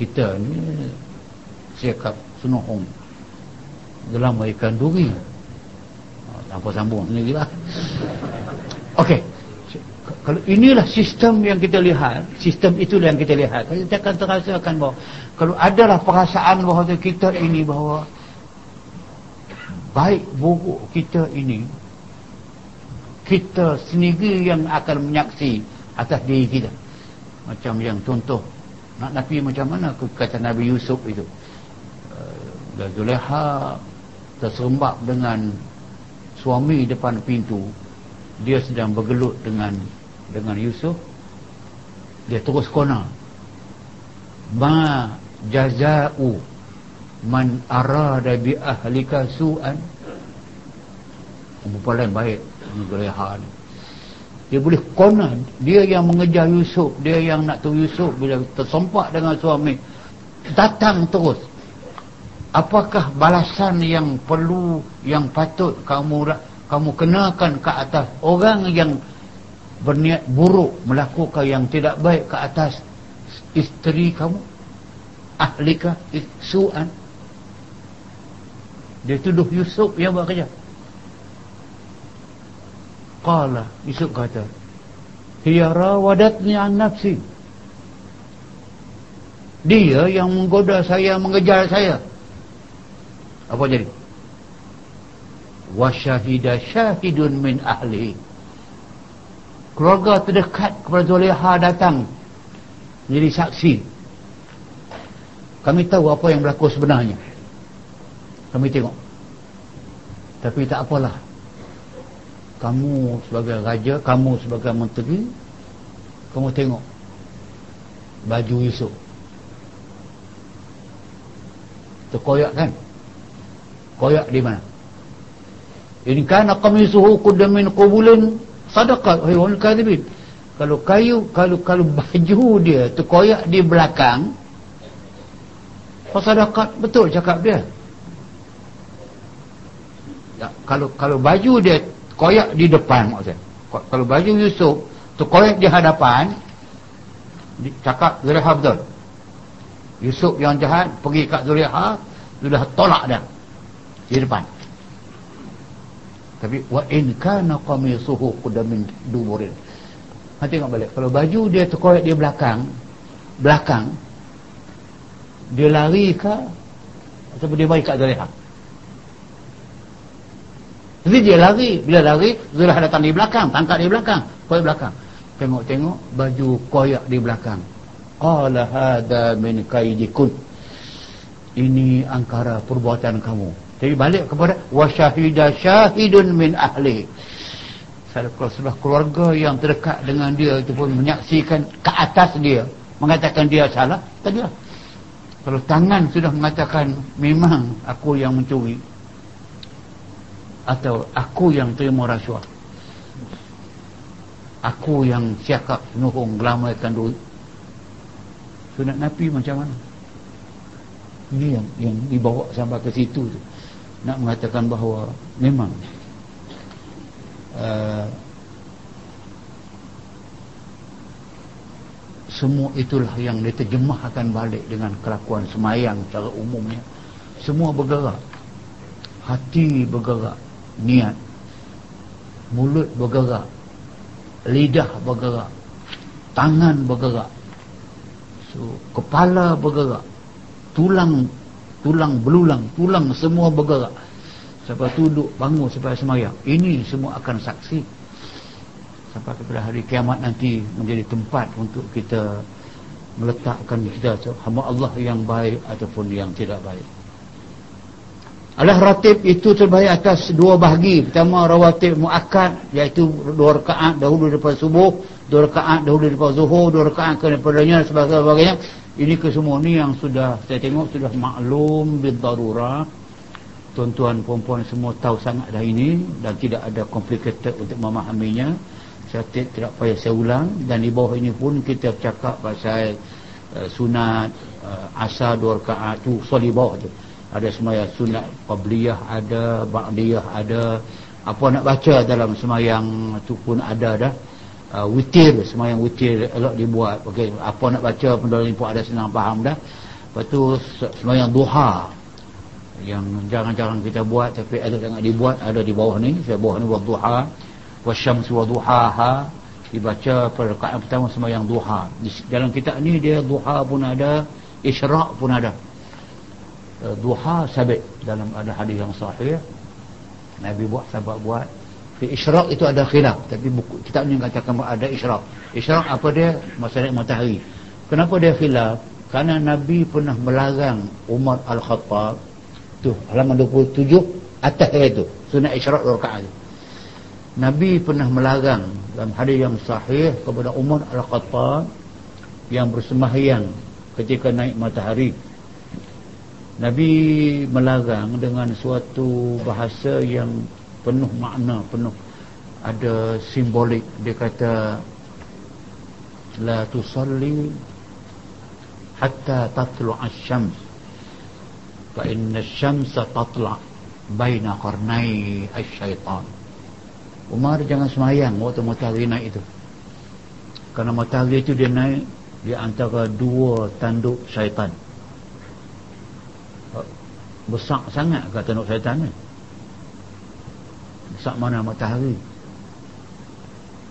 Kita ni siakap senohong. Dalam ikan duri. Ha, tanpa sambung sendiri lah ok kalau inilah sistem yang kita lihat sistem itulah yang kita lihat. Kita akan terasakan bahawa kalau adalah perasaan bahawa kita ini bahawa baik buruk kita ini kita sendiri yang akan menyaksi atas diri kita. Macam yang contoh nak Nabi macam mana? Kata Nabi Yusuf itu. Uh, Zuleha terserembab dengan suami depan pintu. Dia sedang bergelut dengan dengan Yusuf dia terus kona ma jaza'u man arada bi ahlika su'an. Umpuan lain baik ni dia boleh kona dia yang mengejar Yusuf. Dia yang nak tahu Yusuf. Bila tersempak dengan suami datang terus. Apakah balasan yang perlu yang patut kamu kamu kenakan ke atas orang yang berniat buruk melakukan yang tidak baik ke atas isteri kamu ahlika su'an. Dia tuduh Yusuf yang buat kerja. Qala Yusuf kata Hiya rawadatni an nafsi. Dia yang menggoda saya Mengejar saya. Apa jadi? Wa syahida syahidun min ahli Keluarga terdekat kepada Zuleha datang Jadi saksi. Kami tahu apa yang berlaku sebenarnya. Kami tengok. Tapi tak apalah. Kamu sebagai raja kamu sebagai menteri kamu tengok. Baju Yusuf terkoyak kan? Koyak di mana? Ini kan qamisuhu qudda min qubulin sadaqat haywan kadhibin kalau kayu kalau kalau baju dia terkoyak di belakang sadaqat betul cakap dia ya, kalau kalau baju dia koyak di depan maksudnya. Kalau baju Yusuf tu koyak di hadapan cakap Zuleha betul. Yusuf yang jahat pergi kat Zuleha sudah tolak dah di depan. Tapi wa in kana qamisuhu qudamin duburin. Ha tengok balik. Kalau baju dia terkoyak di belakang, belakang dia lari ke ataupun dia baik kat Zuleha? Jadi dia lari. Bila lari, Zulah datang di belakang. Tangkap di belakang. Koyak belakang. Tengok-tengok baju koyak di belakang. Qala hadha min kaidikun. Ini angkara perbuatan kamu. Jadi balik kepada wasyahidah syahidun min ahli. Kalau sudah keluarga yang terdekat dengan dia itu pun menyaksikan ke atas dia. Mengatakan dia salah. Tadilah. Kalau tangan sudah mengatakan memang aku yang mencuri atau aku yang terima rasuah aku yang siakap nuhung gelamaikan duit sunat Nabi macam mana ini yang, yang dibawa sampai ke situ tu nak mengatakan bahawa memang uh, semua itulah yang diterjemahkan balik dengan kelakuan semayang secara umumnya. Semua bergerak. Hati bergerak. Niat. Mulut bergerak. Lidah bergerak. Tangan bergerak. So, kepala bergerak. Tulang tulang belulang tulang semua bergerak. Sampai duduk bangun sampai semayang? Ini semua akan saksi. Sampai kepada hari kiamat nanti menjadi tempat untuk kita meletakkan kita hamba Allah yang baik ataupun yang tidak baik. Allah ratib itu terbaik atas dua bahagi. Pertama rawatib muakkad iaitu dua rakaat dahulu daripada subuh dua rakaat dahulu daripada zuhur dua rakaat kepadanya sebagainya ini ke semua ni yang sudah saya tengok sudah maklum bidarurah tuan-tuan puan-puan semua tahu sangat dah ini dan tidak ada complicated untuk memahaminya. Saya tidak, payah saya ulang. Dan di bawah ini pun kita cakap pasal uh, sunat uh, asar dua rakaat tu soal bawah tu. Ada semayang sunat qabliyah ada ba'diyah ada. Apa nak baca dalam semayang tu pun ada dah uh, witir semayang witir elok dibuat. Okay. apa nak baca pun dalam pun ada senang faham dah. Lepas tu semayang duha yang jangan-jangan kita buat tapi ada jangan dibuat ada di bawah ni. Di bawah ni buat duha. Wasyamsi wa duhaha. Dibaca rakaat pertama semayang duha. Di dalam kitab ni dia duha pun ada isyraq pun ada. Uh, duha sabit. Dalam ada hadis yang sahih Nabi buat sahabat buat di isyraq itu ada khilaf. Tapi buku kitab ni katakan ada isyraq. Isyraq apa dia? Masalah matahari. Kenapa dia khilaf? Kerana Nabi pernah melarang Umar Al-Khattab tu halaman 27 atas dia itu sunat isyraq rakaat Nabi pernah melarang dalam hadis yang sahih kepada Umar Al-Khattab yang bersembahyang ketika naik matahari. Nabi melarang dengan suatu bahasa yang penuh makna, penuh ada simbolik. Dia kata la tusalli hatta tatlu' asy-syams. Fa inna asy-syamsa tatla' baina qarnai asy-syaitan. Umar jangan semayang waktu matahari naik itu. Karena matahari itu dia naik di antara dua tanduk syaitan besar sangat kata Nuk Syaitan ni besar mana matahari.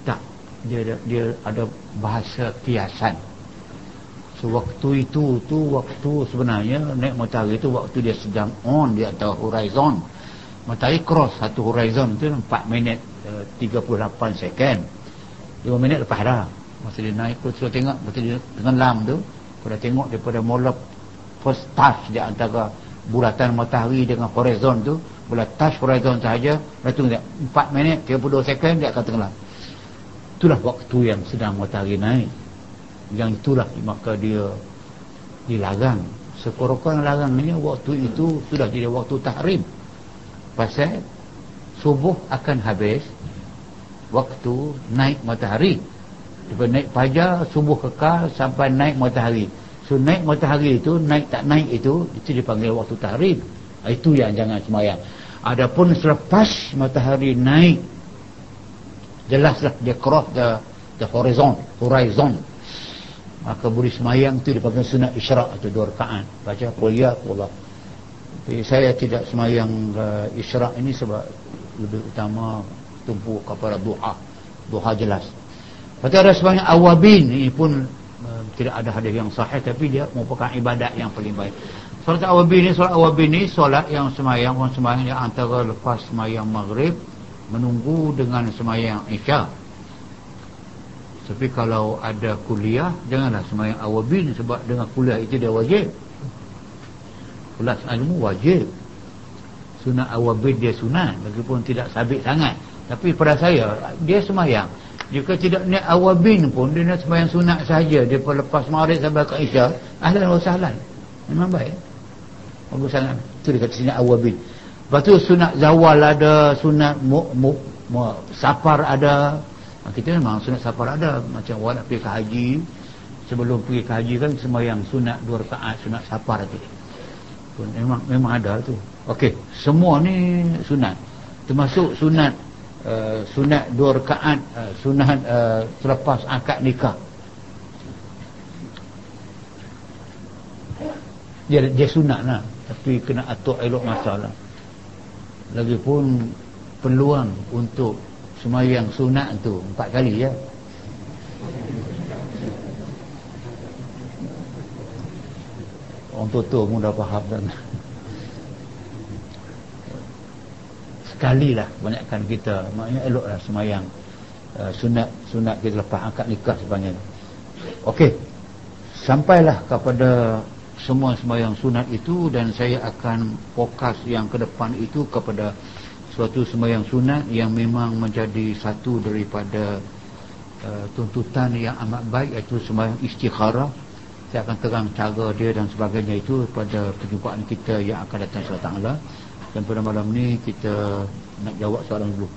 Tak dia dia ada bahasa kiasan. So waktu itu tu waktu sebenarnya naik matahari itu waktu dia sedang on di atas horizon. Matahari cross satu horizon tu 4 minit uh, 38 second. 5 minit lepas dah. Masa dia naik tu tengok masa dia tenggelam tu pada tengok daripada mula first touch di antara bulatan matahari dengan horizon tu bila touch horizon sahaja. Dia 4 minit 32 second dia akan tenggelam. Itulah waktu yang sedang matahari naik. Yang itulah maka dia dilarang. Sekorokan larangnya waktu itu sudah jadi waktu tahrim. Pasal subuh akan habis waktu naik matahari. Daripada naik pajar subuh kekal sampai naik matahari So naik matahari itu Naik tak naik itu Itu dipanggil waktu tahrim ah, Itu yang jangan semayang Adapun selepas matahari naik Jelaslah dia cross the, the horizon Horizon. Maka boleh semayang itu dipanggil sunat isyarak Atau dua rekaan Baca kuliah pula. Tapi saya tidak semayang uh, isyarak ini Sebab lebih utama Tumpu kepada duha. Duha jelas. Lepas ada sebanyak awabin Ini pun tidak ada hadis yang sahih tapi dia merupakan ibadat yang paling baik. Solat awabi ni solat awabi ni solat yang semayang orang semayang yang antara lepas semayang maghrib menunggu dengan semayang isya. Tapi kalau ada kuliah janganlah semayang awabin sebab dengan kuliah itu dia wajib. Kelas ilmu wajib. Sunat awabin dia sunat lagipun tidak sabit sangat. Tapi pada saya dia semayang jika tidak niat awabin pun dia nak sembahyang sunat saja dia pun lepas maghrib sampai ke isya ahlan wa sahlan. Memang baik. Bagus sangat. Itu dia kata sini awabin lepas tu sunat zawal ada sunat mu, mu, mu, safar ada. Ha, kita memang sunat safar ada. Macam orang nak pergi ke haji. Sebelum pergi ke haji kan sembahyang sunat dua rakaat sunat safar tu. Pun memang memang ada tu. Okey semua ni sunat. Termasuk sunat Eh, sunat dua rekaat uh, eh, sunat uh, eh, selepas akad nikah. Dia, dia sunat lah tapi kena atur elok masalah lagipun peluang untuk semayang sunat tu empat kali ya. Orang tua-tua pun dah faham dan sekali lah banyakkan kita. Maknanya elok lah semayang uh, sunat sunat kita lepas angkat nikah sebanyak ok sampailah kepada semua semayang sunat itu dan saya akan fokus yang ke depan itu kepada suatu semayang sunat yang memang menjadi satu daripada uh, tuntutan yang amat baik iaitu semayang istikharah. Saya akan terang cara dia dan sebagainya itu pada perjumpaan kita yang akan datang insyaAllah dan pada malam ni kita nak jawab soalan dulu